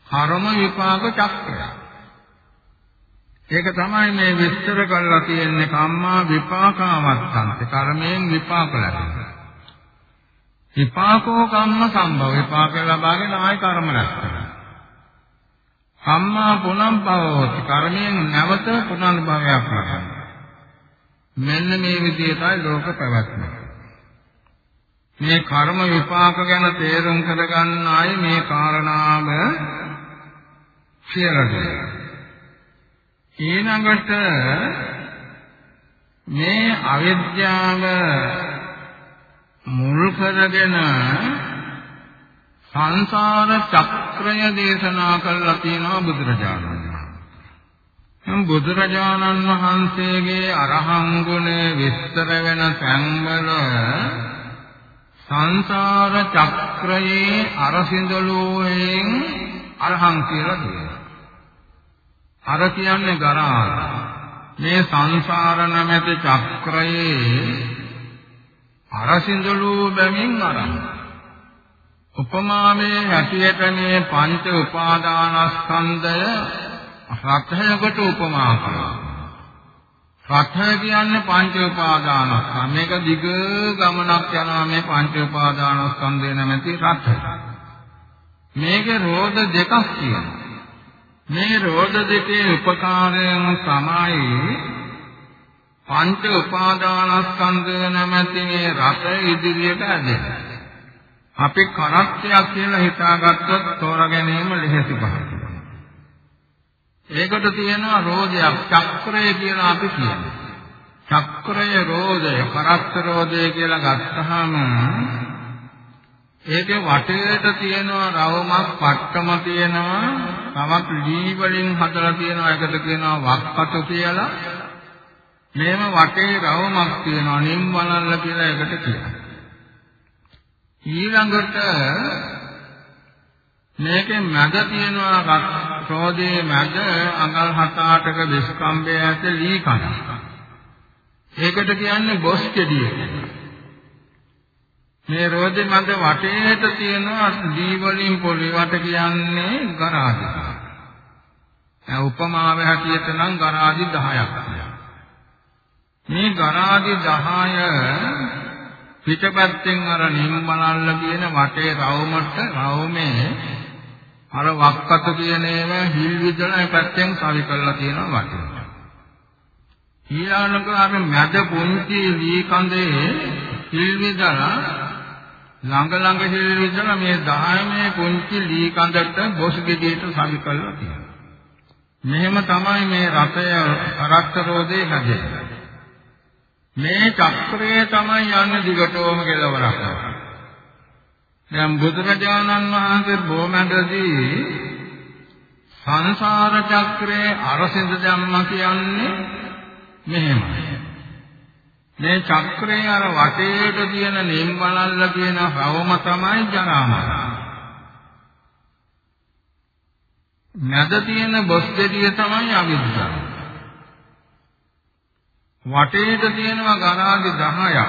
කර්ම විපාක චක්‍රය. ඒක තමයි මේ විස්තර කරලා තියෙන්නේ කම්මා විපාකාවත්තන්ත කර්මයෙන් විපාක ලැබෙනවා. විපාකෝ කම්ම සම්භව විපාක ලබාගෙන ආය කර්ම රැස් කරනවා. කම්මා පුනම්භවෝති කර්මයෙන් නැවත පුනර්භවයක් ලබනවා. මෙන්න මේ විදිහටයි ලෝක පැවැත්ම. මේ කර්ම විපාක ගැන තේරුම් කරගන්න අය මේ කාරණාව කියලා දෙනවා. ඊළඟට මේ අවිද්‍යාව මුල් කරගෙන සංසාර චක්‍රය දේශනා කළා තියෙනවා බුදුරජාණන් වහන්සේ. බුදුරජාණන් වහන්සේගේ අරහං ගුණ විස්තර වෙන තැන්වල සංසාර චක්‍රයේ අරසින්දලෝයෙන් අරහං කියලා කියනවා. අර කියන්නේ ගරාන. මේ සංසාර නැමැති චක්‍රයේ අරසින්දලෝ බැමින් අරහං. උපමාමේ හැටියට මේ පංච උපාදානස්කන්ධය රත්නයකට උපමා කරනවා. රත්නය කියන්නේ පංච උපාදානස්කන්ධ. මේක දිග ගමනක් යනවා මේ පංච උපාදානස්කන්ධය නැමැති රත්නය. මේකේ රෝධ දෙකක් තියෙනවා. මේ රෝධ දෙකේ උපකාරයෙන් තමයි පංච උපාදානස්කන්ධය නැමැති මේ රත ඉදිරියට ඇදෙන්නේ. අපි කරත්තයක් කියලා හිතාගත්තොත් තෝරා ගැනීම ලෙහෙසි පහසුයි. ඒකට තියෙනවා රෝධයක් චක්‍රය කියලා අපි කියනවා. චක්‍රය රෝධය කරත්ත රෝධය කියලා ගත්තාම ඒකේ වටේට තියෙනවා රවමක් පට්ටම තියෙනවා තවත් ලී වලින් හදලා තියෙනවා ඒකට කියනවා වක්කතු කියලා මේම වටේ රවමක් තියෙනවා නිම්වලල්ල කියලා ඒකට කියනවා ඊළඟට මේකේ මැද තියෙනවා ක්‍රෝධයේ මැද අඟල් 7-8ක විස්කම්බය ඇත ලී කන. ඒකට කියන්නේ බොස් කෙඩිය. මේ රෝධේ මැද වටේට තියෙනවා දී වලින් පොළි වට කියන්නේ ගරාදි. දැන් උපමාව හැටියට නම් ගරාදි 10ක්. මේ ගරාදි 10 පිටපැත්තෙන් අර නිම්මනල්ල කියන වටේ රවුමට රවුමේ අර වක්කතු කියන ඒවා හිල් විදලා පැත්තෙන් සවි කරලා තියෙනවා වටේ. ඊළඟට අර මැද පොන්ති ලී කඳේ හිල් විදලා ළඟ ළඟ හිල් විදලා මේ 10 මේ පොන්ති ලී කඳට බොස් ගෙඩියට සවි කරලා තියෙනවා. මෙහෙම තමයි මේ රතය කරත්ත රෝදේ හැදෙන්නේ. මේ චක්‍රය තමයි යන්නේ දිගටම කෙලවරක්. දැන් බුදුරජාණන් වහන්සේ බොමැඩදී සංසාර චක්‍රයේ අරසින්ද ධම්ම කියන්නේ මෙහෙමයි. මේ චක්‍රයේ අර වටේට තියෙන නිම්බලල්ල කියන රවම තමයි ජරා මරණ. නැද තියෙන බොස් දෙවිය තමයි අවිද්‍යාව. වටේට තියෙනවා ගණාදි 10ක්.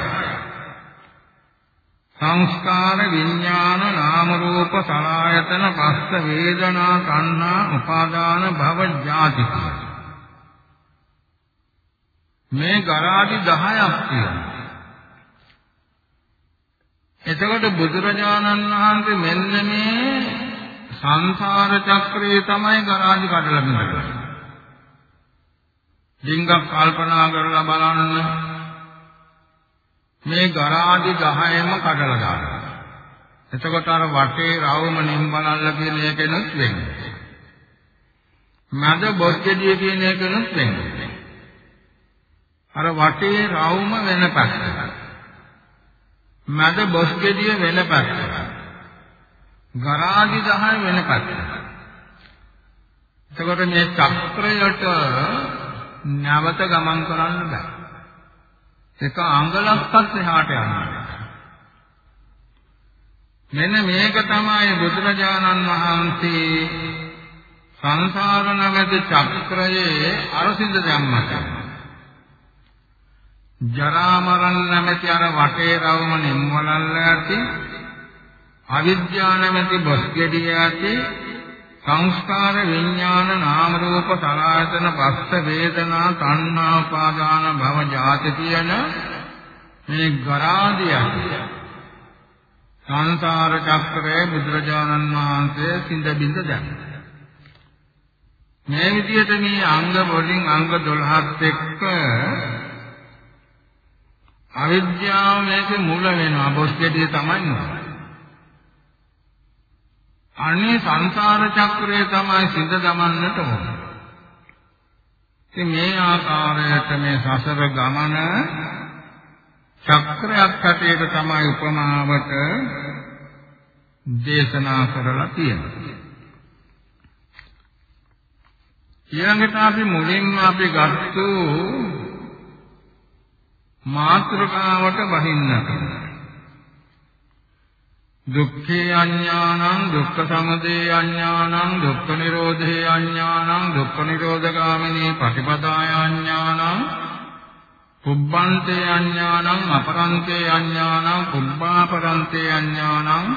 සංස්කාර විඥාන නාම රූප සලආයතන පස්ස වේදනා සංහා උපාදාන භව ජාති මේ ගරාදි 10ක් තියෙනවා. එතකොට බුදුරජාණන් වහන්සේ මෙන්න මේ සංසාර චක්‍රයේ තමයි ගරාදි කඩලා බිඳලා ලිංගක් කල්පනා කරලා බලන්න මේ ගරාදි 10ම කඩලා දානවා. එතකොට අර වටේ රවුම නිම්බනල්ල කියන එකනොත් වෙන්නේ. මද බොච්චදිය කියන එකනොත් වෙන්නේ. අර වටේ රවුම වෙන පැත්තට. මද බොස්කෙදිය වෙන පැත්තට. ගරාදි 10 වෙන පැත්තට. එතකොට මේ චක්‍රයට නැවත ගමන් කරන්න බෑ. එක අඟලක්වත් එහාට යන්න මෙන්න මේක තමයි බුදුරජාණන් වහන්සේ සංසාර නැමැති චක්‍රයේ අරසින්ද ධම්මක. ජරා මරණ නැමැති අර වටේ රවුම නිම්වලල්ල ඇති අවිද්‍යාව නැමැති බොස් ගෙඩිය ඇති සංස්කාර විඥාන නාම රූප සලආයතන පස්ස වේදනා තණ්හා උපාදාන භව ජාති කියන මේ ගරාදිය සංසාර චක්‍රයේ බුදුරජාණන් වහන්සේ සිඳ බිඳ දැන් මේ විදිහට මේ අංග වලින් අංග 12ත් එක්ක අවිද්‍යාව මේක මුල වෙනවා බොස් දෙවිය තමයි නෝ අනේ සංසාර චක්‍රය තමයි සිඳ දමන්නට ඕන. ඉතින් මේ ආකාරයට මේ සසර ගමන චක්‍රයක් හැටියට තමයි උපමාවට දේශනා කරලා තියෙන්නේ. ඊළඟට අපි මුලින්ම අපි ගත්තු මාත්‍රකාවට බහින්නට දුක්ඛේ අඥානං දුක්ඛ සමුදය අඥානං දුක්ඛ නිරෝධේ අඥානං දුක්ඛ නිරෝධගාමිනී පටිපදාය අඥානං පුබ්බන්තේ අඥානං අපරන්තේ අඥානං පුබ්බාපරන්තේ අඥානං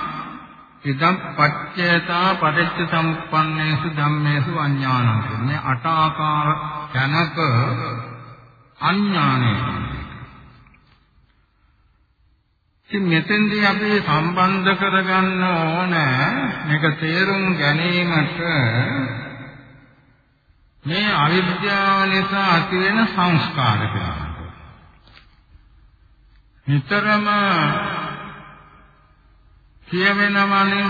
ඉදම් පච්චේතා පටිච්ච සමුප්පන්නේසු ධම්මේසු අඥානං. කියන්නේ අට ආකාර තැනක අඥානය. ඉතින් මෙතෙන්දී අපි සම්බන්ධ කරගන්න ඕන මේක තේරුම් ගැනීමට මේ අවිද්‍යාව නිසා ඇති වෙන සංස්කාර කියලා. නිතරම කියවෙනවනේ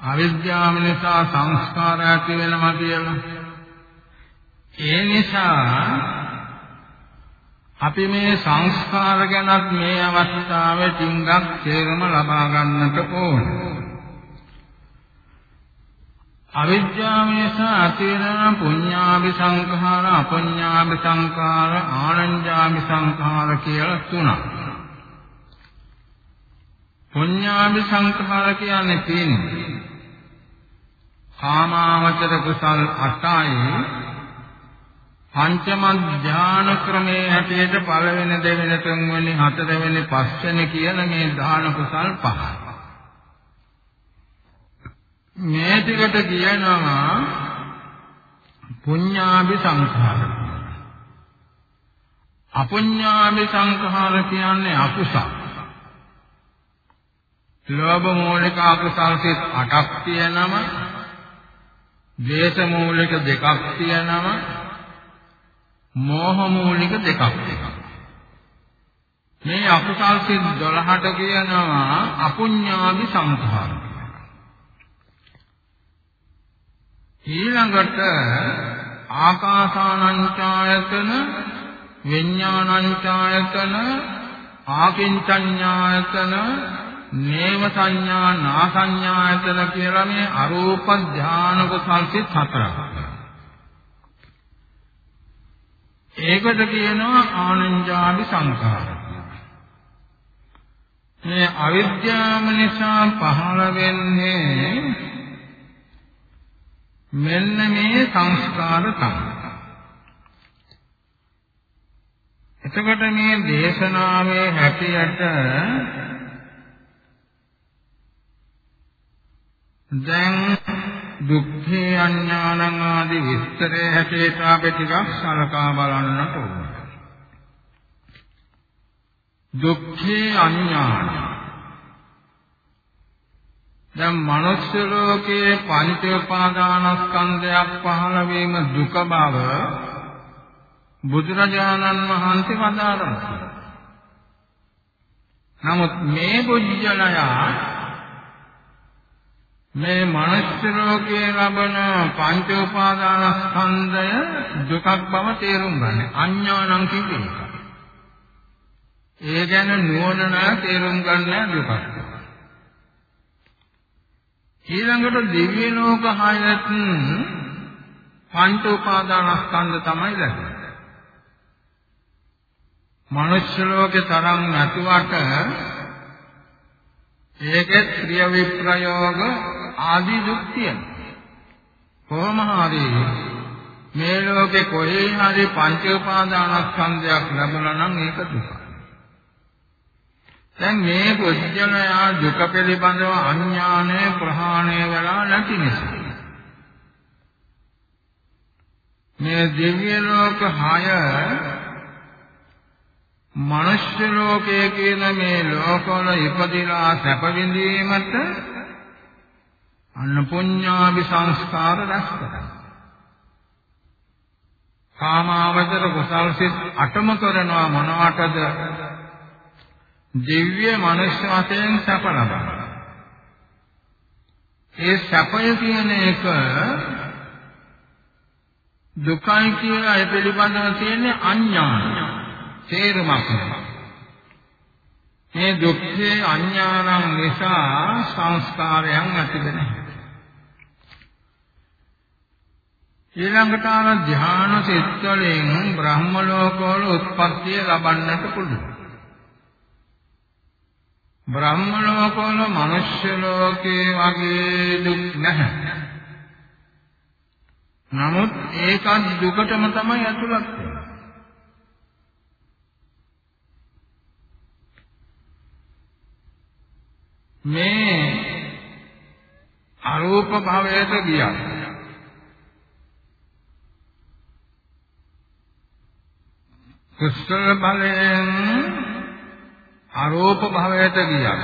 අවිද්‍යාව නිසා සංස්කාර ඇති වෙනවා කියලා. ඒ නිසා අපි මේ සංස්කාර ගැනත් මේ අවස්ථාවේ ටිංගක් තේරුම ලබා ගන්නට ඕන. අවිද්‍යාව නිසා ඇති වෙන පුඤ්ඤාභි සංඛාර, අපුඤ්ඤාභි සංඛාර, ආනන්ජාභි සංඛාර කියලා තුනක්. පුඤ්ඤාභි සංඛාර කියන්නේ තියෙන්නේ කාමාවචර කුසල් 8යි පංචම ධාන ක්‍රමයේ හැටියට පළවෙනි දෙවෙනි තුන්වෙනි හතරවෙනි පස්වෙනි කියන මේ දාන කුසල් පහයි. මේ ටිකට කියනවා පුඤ්ඤාභි සංඛාර. අපුඤ්ඤාභි සංඛාර කියන්නේ අකුසල. ලෝභ මූලික අකුසල් සිත් 8ක් තියෙනම, ද්වේෂ මූලික දෙකක් තියෙනම මෝහ මූලික දෙකක්. මේ අකුසල් සිත් 12ට කියනවා අපුඤ්ඤාදි සංඛාර ඊළඟට ආකාසානංචායතන විඥානංචායතන ආකින්චඤ්ඤායතන නේව සංඥා නාසඤ්ඤායතන කියලා මේ අරූප ධානක සංසිත් හතරක්. ඒකට කියනවා ආනන්ජාදි සංඛාර මේ අවිද්‍යාව නිසා පහළ වෙන්නේ මෙන්න මේ සංස්කාර තමයි. එතකොට මේ දේශනාවේ හැටියට දැන් දුක්ඛේ අඥානං ආදී විස්තරය හැටියට අපි ටිකක් සලකා බලන්නට ඕන. දුක්ඛේ අඥාන දැන් මනුස්ස ලෝකයේ පංච උපාදානස්කන්ධයක් පහළ වීම දුක බව බුදුරජාණන් වහන්සේ වදාළා. නමුත් මේ බුද්ධජනයා මේ මනුෂ්‍ය ලෝකයේ ලබන පංච උපාදානස්කන්ධය දුකක් බව තේරුම් ගන්න. අඥානං කියන්නේ ඒක. ඒ ගැන නුවණ නැ තේරුම් ගන්න දුකක්. ඊළඟට දිව්‍ය ලෝක හයත් පංච උපාදානස්කන්ධ තමයි ලැබෙන්නේ. මනුෂ්‍ය ලෝකේ තරම් නැතුවට ඒකේ ක්‍රිය විප්‍රයෝග ආදී දුක් තියෙනවා. කොහොම හරි මේ ලෝකේ කොහේ හරි පංච උපාදානස්කන්ධයක් ලැබුණා නම් ඒක දුකයි. දැන් මේ පුජ්‍යලයා දුක පිළිබඳව අඥානය ප්‍රහාණය වෙලා නැති නිසා මේ දිව්‍ය ලෝක 6 මනුෂ්‍ය ලෝකයේ කියන මේ ලෝකවල ඉපදිලා සැප විඳීමට අන්න පුඤ්ඤාභි සංස්කාර රැස් කරනවා. කාමාවචර කුසල් සිත් අටම කරනවා මොනවටද? දිව්‍ය මනුෂ්‍ය වශයෙන් සැප ලබනවා. ඒ සැපය කියන එක දුකයි කියලා ඒ පිළිබඳව තියෙන්නේ අඥාන. තේරුමක් නැහැ. මේ දුක්ඛේ අඥානං නිසා සංස්කාරයන් ඇති වෙනවා. ඊළඟට ආන ධ්‍යාන සිත්වලින් බ්‍රහ්ම ලෝකවල උත්පත්තිය ලබන්නට පුළුවන්. බ්‍රහ්ම ලෝකවල මනුෂ්‍ය ලෝකේ වගේ දුක් නැහැ. නමුත් ඒකත් දුකටම තමයි ඇතුළත් වෙන්නේ. මේ අරූප භවයට ගියා. කුසල බලයෙන් අරෝප භවයට ගියා.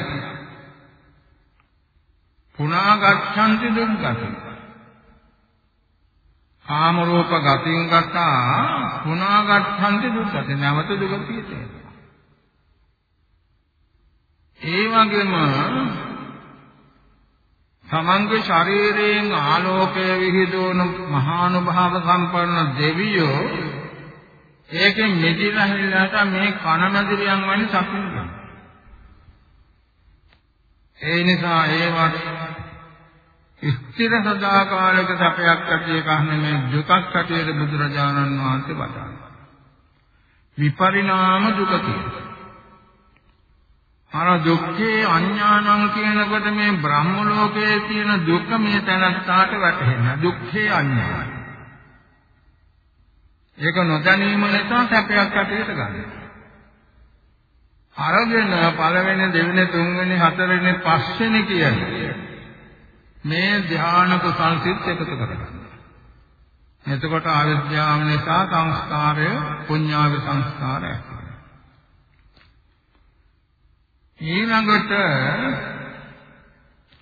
පුනා ගච්ඡanti දුක්ගති. කාම රූප ගතින් ගතා පුනා ගච්ඡanti දුක්ගති. නැවත දුගතියට එනවා. ඒ වගේම තමන්ගේ ශරීරයෙන් ආලෝකය විහිදුවන මහානුභාව සම්පන්න දෙවියෝ ඒකෙන් මෙදිලා හිලාට මේ කන මැදිරියන් වගේ සතුන්නවා. ඒ නිසා ඒවට ස්ථිර සදාකාලික සැපයක් ඇති කහන මේ දුකක් හැටියට බුදුරජාණන් වහන්සේ වදාළා. විපරිණාම දුක කියලා. අර දුක්ඛේ අඥානං කියනකොට මේ බ්‍රහ්ම ලෝකයේ තියෙන දුක මේ තනස්සාට වැටහෙන. දුක්ඛේ අඥානං ඒක නොදැනීම නිසා සැපයක් ඇටියට ගන්නවා. අරගෙන පළවෙනි දෙවෙනි තුන්වෙනි හතරවෙනි පස්වෙනි කියන්නේ මේ ධානක සංසිත් එකතු කරගන්න. එතකොට අවිද්‍යාව නිසා සංස්කාරය පුඤ්ඤාවි සංස්කාරය. ඊළඟට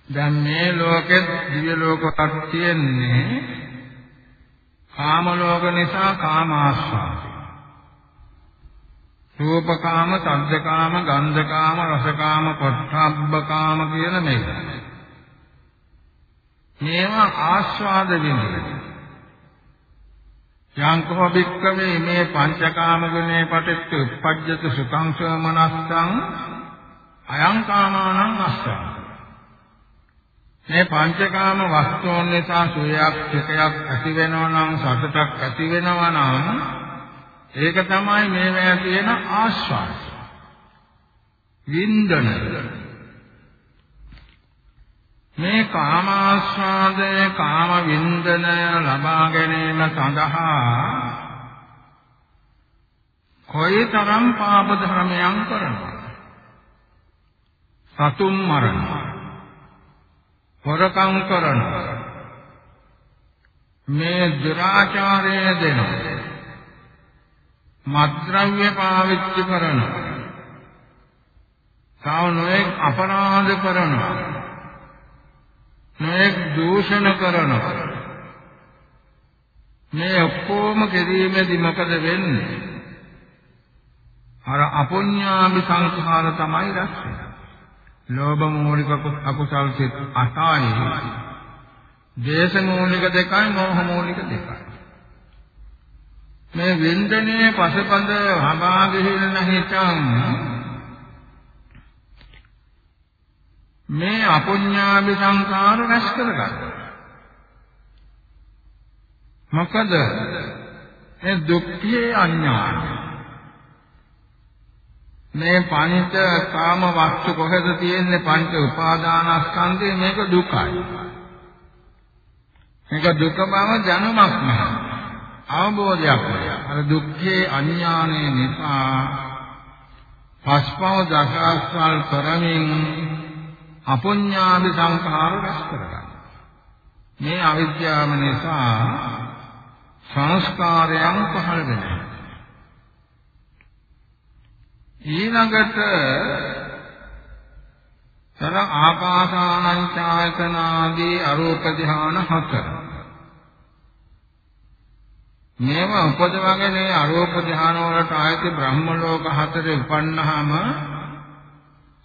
දැන් මේ ලෝකෙත් දිව්‍ය ලෝකයක් තියෙන්නේ කාම ලෝක නිසා කාම ආස්වාද. රූපකාම, සද්දකාම, ගන්ධකාම, රසකාම, පොට්ටබ්බකාම කියන මේක. මේවා ආස්වාද විඳින. යංකෝ භික්කවේ මේ පංචකාම ගුණේ පටිච්ච උප්පජ්ජත සුඛං සෝමනස්සං අයං කාමානං අස්සං මේ පංචකාම වස්තුන් නිසා සුවයක් සුඛයක් ඇති වෙනවා නම් සතුටක් ඇති වෙනවා නම් ඒක තමයි මේවා තියෙන ආස්වාද. වින්දන. මේ කාමාස්වාදය කාම වින්දනය ලබා ගැනීම සඳහා කොයිතරම් පාප ධර්මයන් කරනවා. සතුම් මරනවා. හොරකම් කරනවා මේ දුරාචාරය දෙනවා මත්ද්‍රව්‍ය පාවිච්චි කරනවා තව නොඑක් අපරාධ කරනවා නොඑක් දූෂණ කරනවා මේ ඔක්කොම කිරීමේදී මොකද වෙන්නේ? අර අපුඤ්ඤාමි සංස්කාර තමයි රැස්වෙන්නේ. ලෝභ මූලික අකුසල් සිත් 8යි. දේශ මූලික දෙකයි මෝහ මූලික දෙකයි. මේ වින්දනයේ පසපඳ හඹා ගිහින් නැහිතම් මේ අපුඤ්ඤාභි සංකාර රැස් කරගන්න. මොකද මේ දුක්ඛේ අඥානයි. මේ පංච කාම වස්තු කොහෙද තියෙන්නේ පංච උපාදානස්කන්ධේ මේක දුකයි. මේක දුක බව දැනුමක් නැහැ. අවබෝධයක් නැහැ. අර දුක්ඛේ අඥානේ නිසා පස්පව දසාස්වල් කරමින් අපුඤ්ඤාදි සංඛාර රැස් කරගන්න. මේ අවිද්‍යාව නිසා සංස්කාරයන් පහළ වෙනවා. ඊළඟට තර ආකාසානං ඡායතනාදී අරූප ධාන හතර. මේව උපදවගෙන අරූප ධාන වලට ආයති බ්‍රහ්ම ලෝක හතරේ උපන්නාම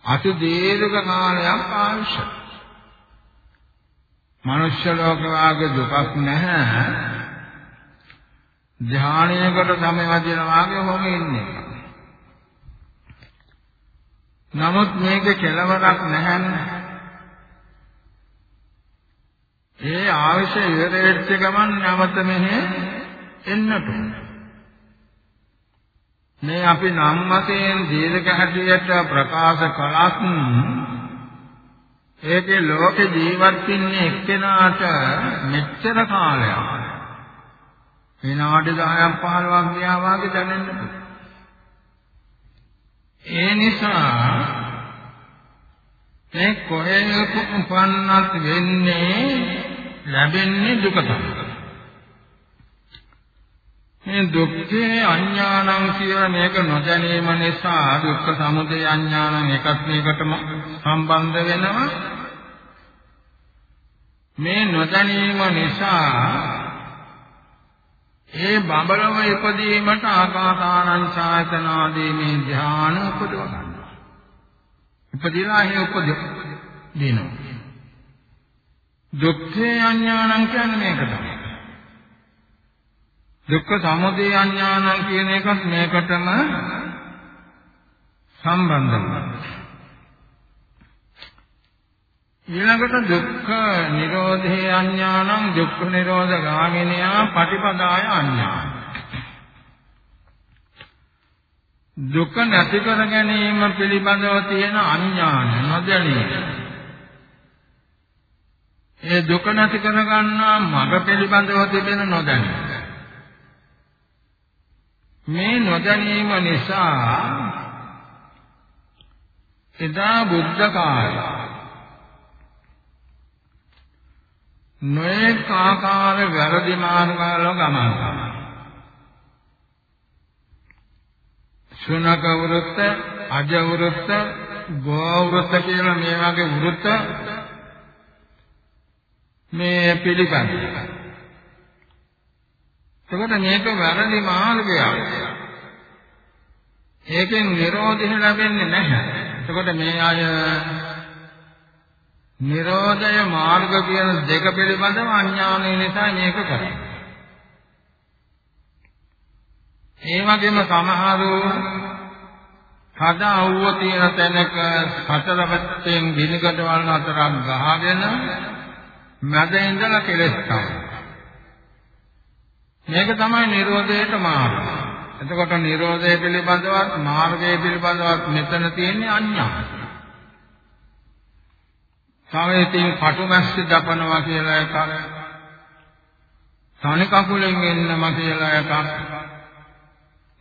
අති දීර්ඝ කාලයක් ආයුෂ. මනුෂ්‍ය ලෝක වාගේ දුකක් නැහැ. ධානයකට තමයි වදිනවා වගේ ඔහොම ඉන්නේ. නමුත් මේක කෙලවරක් නැහැනේ. ඒ ආവശ്‍ය ඉවරෙච්ච ගමන් නැවත මෙහෙ එන්නට මේ අපි නම් වශයෙන් දීර්ඝ හැටියට ප්‍රකාශ කළත් ඒකේ ලෝක ජීවත් වෙන්නේ එක්කෙනාට මෙච්චර කාලයක්. විනාඩි 10ක් 15ක් ගියා වගේ දැනෙන්න ඒ නිසා මේ කොහෙන් උපන්නත් වෙන්නේ ලැබෙන්නේ දුක තමයි. මේ දුක්ඛේ අඥානං කියලා මේක නොදැනීම නිසා දුක්ඛ සමුදය අඥානං එකත් මේකටම සම්බන්ධ වෙනවා. මේ නොදැනීම නිසා ඒ බඹලව ඉපදීමට ආකාසානං ඡායතනාදී මේ ධ්‍යාන උපදව ගන්නවා. ඉපදීලා ඒ උපද දිනවා. දුක්ඛේ අඥානං කියන්නේ මේක තමයි. දුක්ඛ සමුදය අඥානං කියන එකත් මේකටම සම්බන්ධයි. ඊළඟට දුක්ඛ නිරෝධේ අඥානං දුක්ඛ නිරෝධ ගාමිනියා පටිපදාය අඥාන. දුක නැති කර ගැනීම පිළිබඳව තියෙන අඥාන නොදැනීම ඒ දුක නැති කරගන්නා මඟ පිළිබඳව තිබෙන නොදැනීම. මේ නොදැනීම නිසා එදා බුද්ධ කාලේ නොඑක ආකාර වැරදි මාර්ගවල ගමන් කරනවා. ශුනක වෘත්ත, අජ වෘත්ත, ගෝ වෘත්ත කියලා මේ වගේ වෘත්ත මේ පිළිගන්න. එතකොට මේක වැරදි මාර්ගයක්. ඒකෙන් නිරෝධය ලැබෙන්නේ නැහැ. එතකොට මේ අය නිරෝධය මාර්ග කියන දෙක පිළිබඳව අඥානය නිසා මේක කරන්නේ. ඒ වගේම සමහරු හදා වූ තියෙන තැනක හතර පැත්තෙන් ගිනිකඩ වල අතරක් ගහගෙන මැද ඉඳලා කෙලස් තමයි. මේක තමයි Nirodheට මාර්ගය. එතකොට Nirodhe පිළිබඳවත් මාර්ගය පිළිබඳවත් මෙතන තියෙන්නේ අඥාන. තව ඉතින් කටුමැස්ස දපනවා කියලා එකක්. තනි කකුලෙන් එන්නම කියලා එකක්.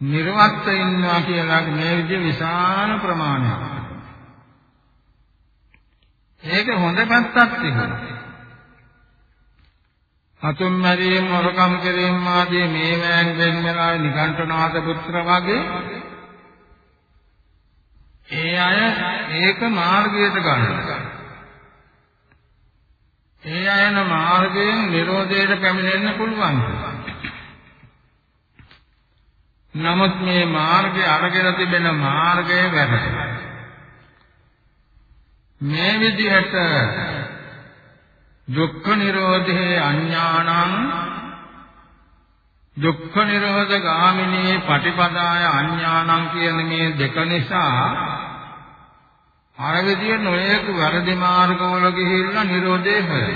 නිර්වත්ත ඉන්නවා කියලා මේ විදිහ විශාල ප්‍රමාණයක්. ඒක හොඳ පැත්තක් තිබුණා. හතුන් මැරීම වරකම් කිරීම ආදී මේවැන් වෙන් වෙලා නිකණ්ඨනාථ පුත්‍ර වගේ ඒ අය ඒක මාර්ගයට ගන්නවා. ඒ අයන මාර්ගයෙන් Nirodheට පැමිණෙන්න පුළුවන්. නමුත් මේ මාර්ගය අරගෙන තිබෙන මාර්ගය වැරදි. මේ විදිහට දුක්ඛ නිරෝධේ අඥානං දුක්ඛ නිරෝධ ගාමිනී පටිපදාය අඥානං කියන මේ දෙක නිසා අර විදිය නොයෙක් වැරදි මාර්ගවල ගිහිල්ලා නිරෝධේ හොයයි.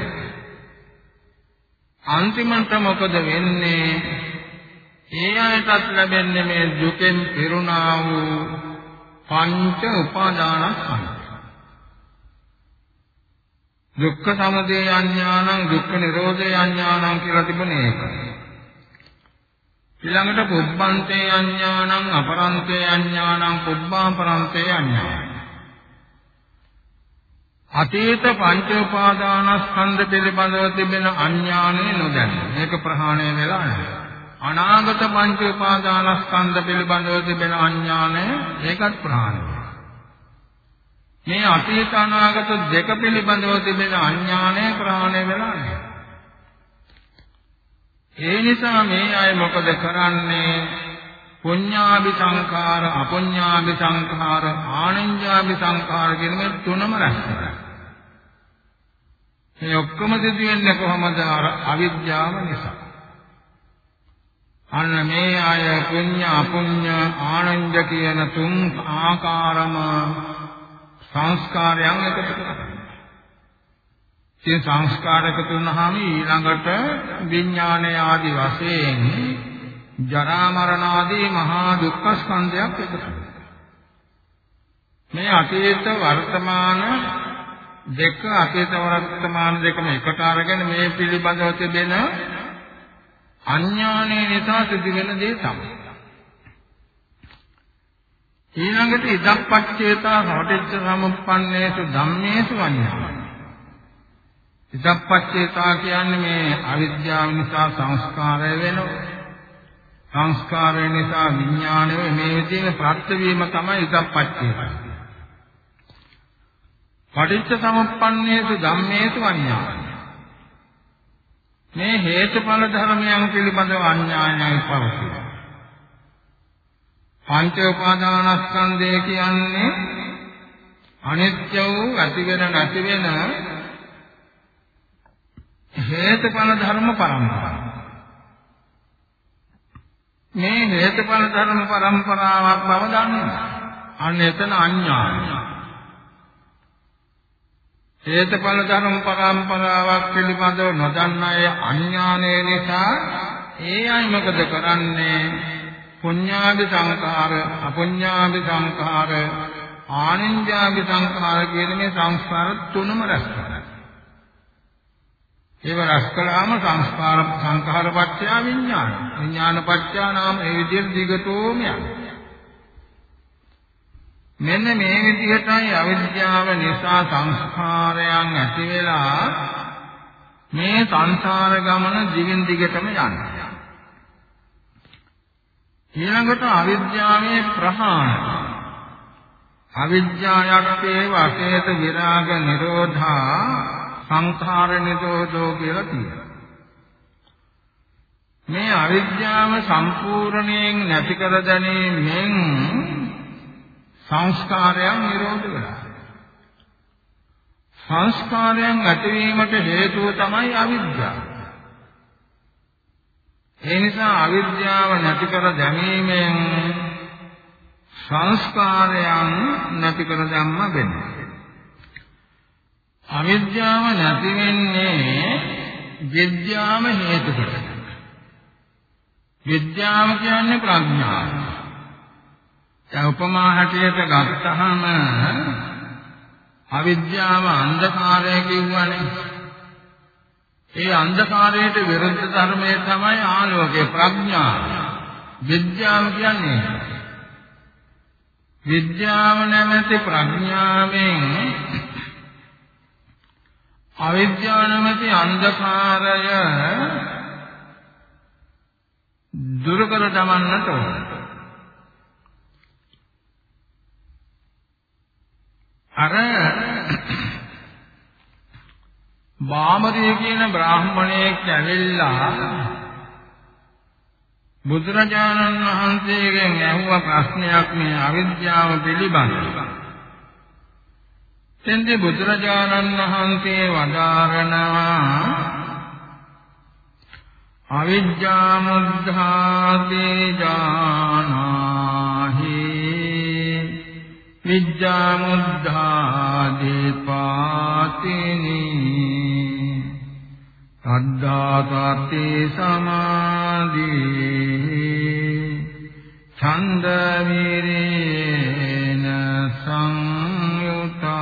අන්තිමට මොකද වෙන්නේ? ඒ අයටත් ලැබෙන්නේ මේ දුකෙන් පිරුණා වූ පංච උපාදානස්කන්ධ. දුක්ඛ සමුදය අඥානං දුක්ඛ නිරෝධය අඥානං කියලා තිබුණේ ඒක. ඊළඟට පුබ්බන්තේ අඥානං අපරන්තේ අඥානං පුබ්බාපරන්තේ අඥානං. අතීත පංච උපාදානස්කන්ධ පිළිබඳව තිබෙන අඥානෙ නොදැන. මේක ප්‍රහාණය වෙලා නැහැ. අනාගත පංච උපාදානස්කන්ධ පිළිබඳව තිබෙන අඥානය ඒකත් ප්‍රහාණය වෙනවා. මේ අතීත අනාගත දෙක පිළිබඳව තිබෙන අඥානය ප්‍රහාණය වෙලා නැහැ. ඒ නිසා මේ අය මොකද කරන්නේ? පුඤ්ඤාභි සංඛාර, අපුඤ්ඤාභි සංඛාර, ආනඤ්ඤාභි සංඛාර කියන මේ තුනම රැස් කරනවා. මේ ඔක්කොම සිදු වෙන්නේ කොහොමද? අර අවිද්‍යාව නිසා. අන්න මේ අය පුඤ්ඤ අපුඤ්ඤ ආනන්ද කියන තුන් ආකාරම සංස්කාරයන් එකතු කරගන්නවා. ඒ සංස්කාර එකතු වුණාම ඊළඟට විඥානය ආදී වශයෙන් ජරා මරණ ආදී මහා දුක්ඛ ස්කන්ධයක් එකතු වෙනවා. මේ අතීත වර්තමාන දෙක අතීත වර්තමාන දෙකම එකට අරගෙන මේ පිළිබඳව තිබෙන අඥානයේ නිසා සිදුවෙන දේ තමයි. ඊළඟට ඉදප්පච්චේතා හොටෙච්ච සමුප්පන්නේසු ධම්මේසු අඤ්ඤා. ඉදප්පච්චේතා කියන්නේ මේ අවිද්‍යාව නිසා සංස්කාරය වෙනවා. සංස්කාරය නිසා විඥානය මේ විදිහේ ප්‍රත්‍යවීම තමයි ඉදප්පච්චේතා. පටිච්ච සමුප්පන්නේසු ධම්මේසු අඤ්ඤා. මේ හේතුඵල ධර්මයන් පිළිබඳව අඥානයයි පවතින. පංච උපාදානස්කන්ධය කියන්නේ අනිත්‍ය වූ ඇති වෙන නැති වෙන හේතුඵල ධර්ම පරම්පරාව. මේ හේතුඵල ධර්ම පරම්පරාවක් බව දන්නවා. අන්න එතන අඥානයි. හේතුඵල ධර්ම පරම්පරාවක් පිළිබඳව නොදන්න අය අඥානය නිසා ඒ අය මොකද කරන්නේ? පුඤ්ඤාභි සංඛාර අපුඤ්ඤාභි සංඛාර ආනින්ජාභි සංඛාර කියන මේ සංස්කාර තුනම රැස් කරනවා. ඒව රැස් කළාම සංස්කාර සංඛාර පත්‍ය විඥාන. විඥාන පත්‍ය නාම ඒ විදිහට දිගටම යනවා. මෙන්න මේ විදිහටයි අවිද්‍යාව නිසා සංස්කාරයන් ඇති වෙලා මේ සංසාර ගමන දිගින් දිගටම යනවා. ඊළඟට අවිද්‍යාවේ ප්‍රහාණය. අවිද්‍යාවක්ේ වශේත විරාග නිරෝධා සංඛාර නිරෝධෝ කියලා කියනවා. මේ අවිද්‍යාව සම්පූර්ණයෙන් නැති කර දැනීමෙන් සංස්කාරයන් නිරෝධ වෙලා. සංස්කාරයන් ඇතිවීමට හේතුව තමයි අවිද්‍යාව. ඒ නිසා අවිද්‍යාව නැති කර දැමීමෙන් සංස්කාරයන් නැති කර දැම්ම වෙනවා. අවිද්‍යාව නැති වෙන්නේ විද්‍යාව හේතු කොටගෙන. විද්‍යාව කියන්නේ ප්‍රඥාව. දැන් උපමා හැටියට ගත්තහම අවිද්‍යාව අන්ධකාරය කියවනේ. ඒ අන්ධකාරයට විරුද්ධ ධර්මය තමයි ආලෝකය ප්‍රඥාව. විද්‍යාව කියන්නේ විද්‍යාව නැමැති ප්‍රඥාවෙන් අවිද්‍යාව නැමැති අන්ධකාරය දුරු කර දමන්නට ඕන. අර බාමරිය කියන බ්‍රාහ්මණයෙක් ඇවිල්ලා බුදුරජාණන් වහන්සේගෙන් ඇහුව ප්‍රශ්නයක් මේ අවිද්‍යාව පිළිබඳව. එතෙන්දී බුදුරජාණන් වහන්සේ වදාරනවා අවිද්‍යාමුද්ධාපේ ජානාහි විද්‍යාමුද්ධාදී පාතිනි අද්දාතති සමාධී ඡන්ද විරේන සංයුතා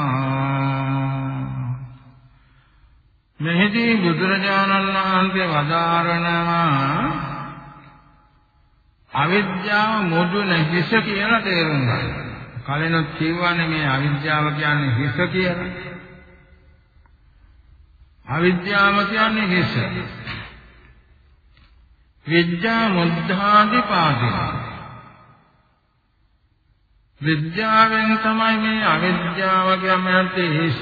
මෙහිදී බුදුරජාණන් වහන්සේ වදාරනවා අවිද්‍යාව මුදුන හිස කියලා තේරුම් ගන්න. කලිනුත් කියවනේ මේ අවිද්‍යාව කියන්නේ හිස කියලා. අවිද්‍යාව කියන්නේ හිස. විද්‍යා මුද්ධාදි පාදින. විද්‍යාවෙන් තමයි මේ අවිද්‍යාව කියන්නේ හිස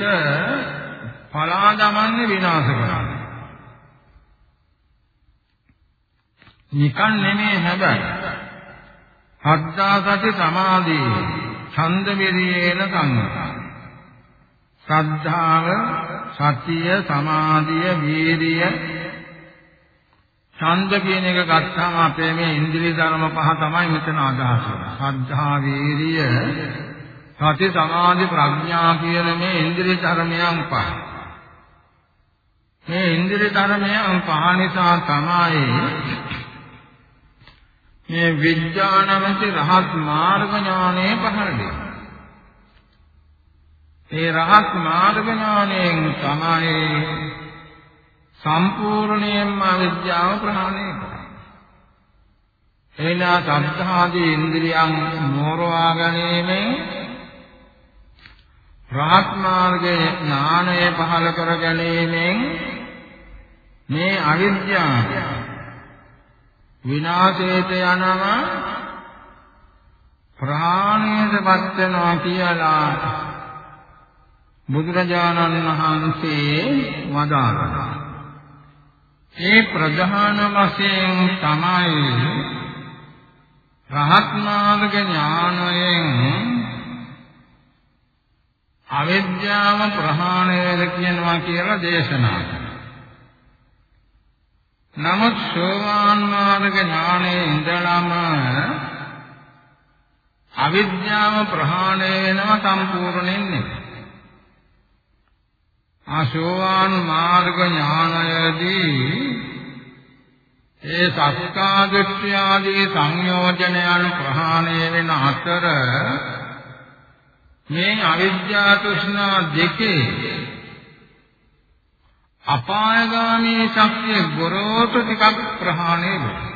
පලා දමන්නේ විනාශ කරන්නේ. නිකන් නෙමෙයි හැබැයි. හද්දා සති සමාධියේ ඡන්ද විරියේන සංඝා ශ්‍රද්ධාව සතිය සමාධිය වීරිය ඡන්ද කියන එක ගත්තාම අපේ මේ ඉන්ද්‍රිය ධර්ම පහ තමයි මෙතන අදහස් වෙන්නේ. සද්ධා, වීරිය, සති, සමාධි, ප්‍රඥා කියන මේ ඉන්ද්‍රිය ධර්මයන් පහ. මේ ඉන්ද්‍රිය ධර්මයන් පහ නිසා තමයි මේ විඥානමති රහත් මාර්ග ඥානය පහළ වෙන්නේ. ඒ රහත් මාර්ග ඥානයෙන් තමයි සම්පූර්ණයෙන්ම අවිද්‍යාව ප්‍රහාණය කරන්නේ. එයිලා සද්ධාදී ඉන්ද්‍රියන් මෝරවා ගැනීමෙන් රහත් මාර්ගයේ ඥානය පහළ කර ගැනීමෙන් මේ අවිද්‍යාව විනාශයට යනවා ප්‍රහාණයටපත් වෙනවා කියලා බුදුරජාණන් වහන්සේ වදාළා. ඒ ප්‍රධාන වශයෙන් තමයි රහත් මාර්ග ඥානයෙන් අවිද්‍යාව ප්‍රහාණය වෙද කියනවා කියලා දේශනා කළා. නමුත් සෝවාන් මාර්ග ඥානයේ ඉඳලම අවිද්‍යාව ප්‍රහාණය වෙනවා සම්පූර්ණයෙන් නෙවෙයි. ආශෝවාන් මාර්ග ඥානයේදී ඒ සත්‍යාදෘෂ්ටි ආදී සංයෝජනයන් ප්‍රහාණය වෙන අතර මේ අවිද්‍යා තෘෂ්ණා දෙකේ අපායගාමී ශක්තිය ගොරෝසු ටිකක් ප්‍රහාණය වෙනවා.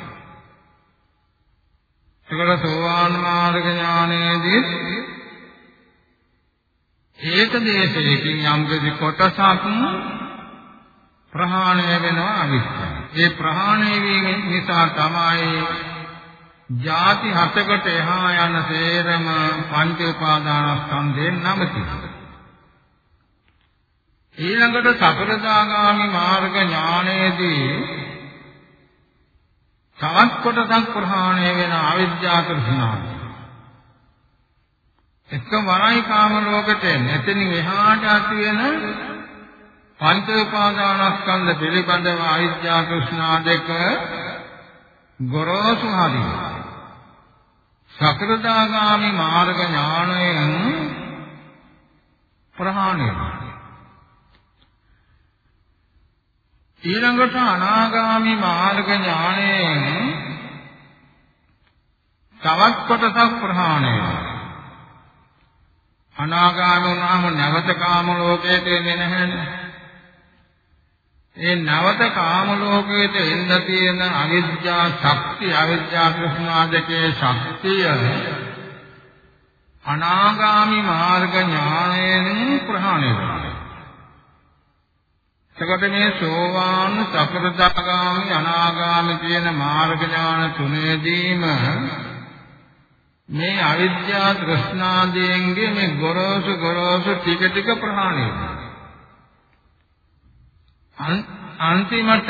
ඒකට සෝවාන් මාර්ග ඥානයේදී ඒක දේශයකින් යම්කිසි කොටසක් ප්‍රහාණය වෙනවා අවිද්‍යාව. ඒ ප්‍රහාණය වීම නිසා තමයි ಜಾති හතකට එහා යන සේරම පංච උපාදානස්කන්ධයෙන් නමති. ඊළඟට සතරදාගාමි මාර්ග ඥානයේදී තවත් කොටසක් ප්‍රහාණය වෙන අවිද්‍යා තෘෂ්ණාව. එක වරයි කාම ලෝකෙට නැතනින් එහාට ඇති වෙන පංච උපාදානස්කන්ධ පිළිබඳව අවිද්‍යා තෘෂ්ණා දෙක ගොරෝසු හරියි. සතරදාගාමි මාර්ග ඥානයෙන් ප්‍රහාණය වෙනවා. ඊළඟට අනාගාමි මාර්ග ඥානයෙන් තවත් කොටසක් ප්‍රහාණය වෙනවා. අනාගාමී වුණාම නැවත කාම ලෝකයට එන්නේ නැහැනේ. ඒ නැවත කාම ලෝකයට එන්න තියෙන අවිද්‍යා ශක්තිය, අවිද්‍යා කෘෂ්ණාදකේ ශක්තිය අනාගාමි මාර්ග ඥානයෙන් ප්‍රහාණය වෙනවා. එතකොට මේ සෝවාන් සකෘදාගාමි අනාගාමි කියන මාර්ග ඥාන තුනේදීම මේ අවිද්‍යා තෘෂ්ණාදීන්ගේ මේ ගොරෝසු ගොරෝසු ටික ටික ප්‍රහාණය අන්තිමට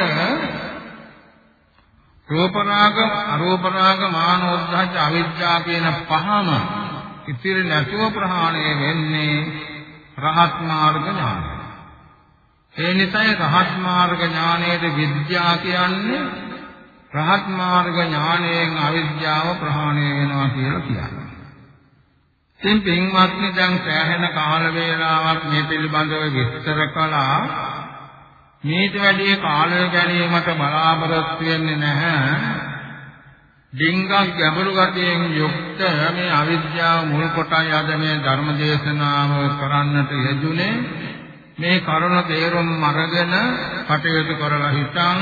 රූප රාග අරූප රාග මානෝද්ධච්ච අවිද්‍යාව කියන පහම ඉතිරි නැතුව ප්‍රහාණය වෙන්නේ රහත් මාර්ග ඥානය. ඒ නිසායි රහත් මාර්ග ඥානයේ විද්‍යා කියන්නේ රහත් මාර්ග ඥානයෙන් අවිද්‍යාව ප්‍රහාණය වෙනවා කියලා කියන්නේ. ඉතින් පින්වත්නි දැන් සෑහෙන කාල වේලාවක් මේ පිළිබඳව විස්තර කළා. මේට වැඩි කාලය ගැනීමට බලාපොරොත්තු වෙන්නේ නැහැ. ඩිංගක් ගැඹුරු ගතියෙන් යුක්ත මේ අවිද්‍යාව මුල් කොටයි අද මේ ධර්ම දේශනාව කරන්නට යෙදුනේ. මේ කරුණ තේරුම් අරගෙන කටයුතු කරලා හිතන්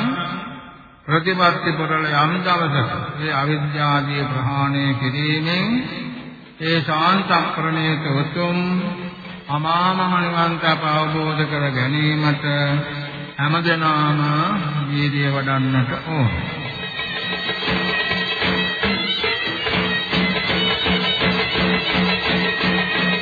ප්‍රතිපත්ති පොරල යම් දවසක මේ අවිද්‍යාදී ප්‍රහාණය කිරීමෙන් ඒ ශාන්තප්‍රණේත උතුම් අමා මහ නිවන් අවබෝධ කර ගැනීමට හැමදෙනාම වීර්යය වඩන්නට ඕන. Thank you.